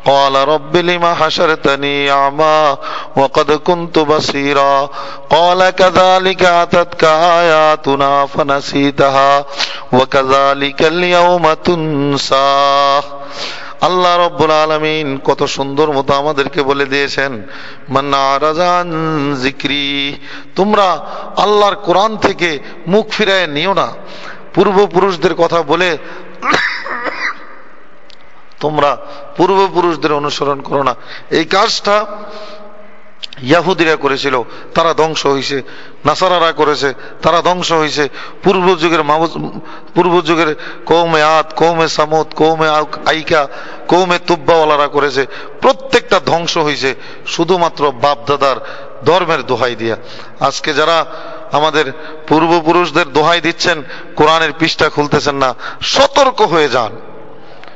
قال رب لم حشرتني أعمى وقد كنت بصيرا قال كذلك أتتك آياتنا فنسيتها وكذلك اليوم تنسى আল্লাহ রব্বুল আলমিন কত সুন্দর মতো আমাদেরকে বলে দিয়েছেন মান্না রাজান জিক্রি তোমরা আল্লাহর কোরআন থেকে মুখ ফিরায় নিও না। পূর্বপুরুষদের কথা বলে তোমরা পূর্বপুরুষদের অনুসরণ করো না। এই কাজটা ইয়াহুদিরা করেছিল, তারা ধ্বংস হয়েছে নাসারারা করেছে, তারা ধ্বংস হয়েছে পূর্ব যুগের পূর্ব যুগের কৌমে আত কৌমে সামুদ, কৌমে আইকা, কৌমে তুব্বাওয়ালারা করেছে। প্রত্যেকটা ধ্বংস হয়েছে শুধুমাত্র বাপদাদার ধর্মের দোহাই দিয়া। আজকে যারা আমাদের পূর্বপুরুষদের দোহাই দিচ্ছেন, কোরআনের পৃষ্ঠা খুলতেছেন না, সতর্ক হয়ে যান।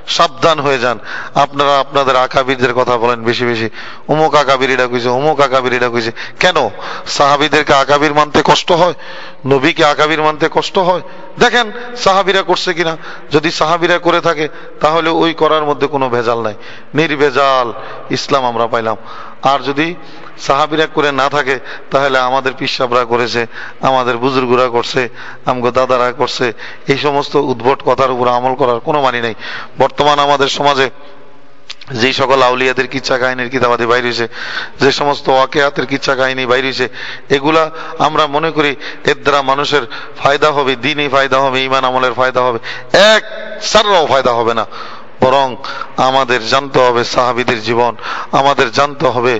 সাবধান হয়ে যান। আপনারা আপনাদের আকাবিরদের কথা বলেন বেশি বেশি। উমুক আকাবিরিটা কইছে, উমুক আকাবিরিটা কইছে। কেন? সাহাবিদেরকে আকাবির মানতে কষ্ট হয়? নবীকে আকাবির মানতে কষ্ট হয়? দেখেন, সাহাবিরা করছে কিনা? যদি সাহাবিরা করে থাকে, তাহলে ওই করার মধ্যে কোনো ভেজাল নাই। নির্ভেজাল ইসলাম আমরা পাইলাম। আর যদি সাহাবিরা করে না থাকে, তাহলে আমাদের পিসাবরা করেছে, আমাদের বুজুর্গরা করছে, আমগো দাদারা করছে। এই সমস্ত উদ্ভট কথার উপর আমল করার কোনো মানি নেই। বর্তমান আমাদের সমাজে যেই সকল আউলিয়াদের কিচ্ছা কাহিনীর কিতাবাদি বাইর হয়েছে যে সমস্ত ওয়াকেয়াতের কিচ্ছা কাহিনী বাইর হয়েছে এগুলা আমরা মনে করি এর দ্বারা মানুষের ফায়দা হবে, দিনই ফায়দা হবে ইমান আমলের ফায়দা হবে। এক সাররাও ফায়দা হবে না। বরং আমাদের জানতে হবে সাহাবিদের জীবন, আমাদের জানতে হবে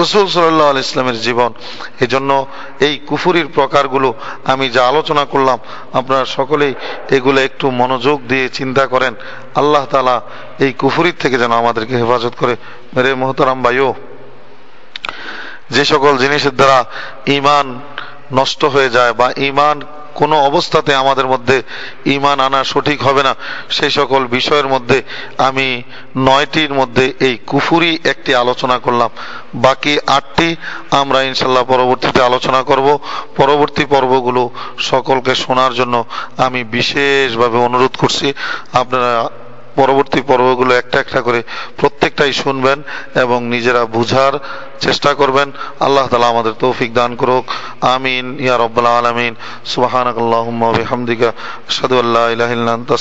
রসুল সাল্লাহ আল ইসলামের জীবন। এই জন্য এই কুফুরির প্রকারগুলো আমি যা আলোচনা করলাম, আপনারা সকলেই এগুলো একটু মনোযোগ দিয়ে চিন্তা করেন। আল্লাহ তালা এই কুফুরির থেকে যেন আমাদেরকে হেফাজত করে। মেরে মোহতারাম ভাইও, যে সকল জিনিসের দ্বারা ইমান নষ্ট হয়ে যায় বা ইমান কোনো অবস্থাতে আমাদের মধ্যে ইমান আনা সঠিক হবে না। সেই সকল বিষয়ের মধ্যে আমি নয়টির মধ্যে এই কুফুরি একটি আলোচনা করলাম। বাকি আটটি আমরা ইনশাল্লাহ পরবর্তীতে আলোচনা করব। পরবর্তী পর্বগুলো সকলকে শোনার জন্য আমি বিশেষভাবে অনুরোধ করছি। আপনারা পরবর্তী পর্বগুলো একটা একটা করে প্রত্যেকটাই শুনবেন এবং নিজেরা বুঝার চেষ্টা করবেন। আল্লাহ তালা আমাদের তৌফিক দান করুক। আমিন। ইয়া রব্বাল আলমিন। সুবাহানাক আল্লাহ হামদিকা সাদু আল্লাহ ইলাহা ইল্লা আনতা।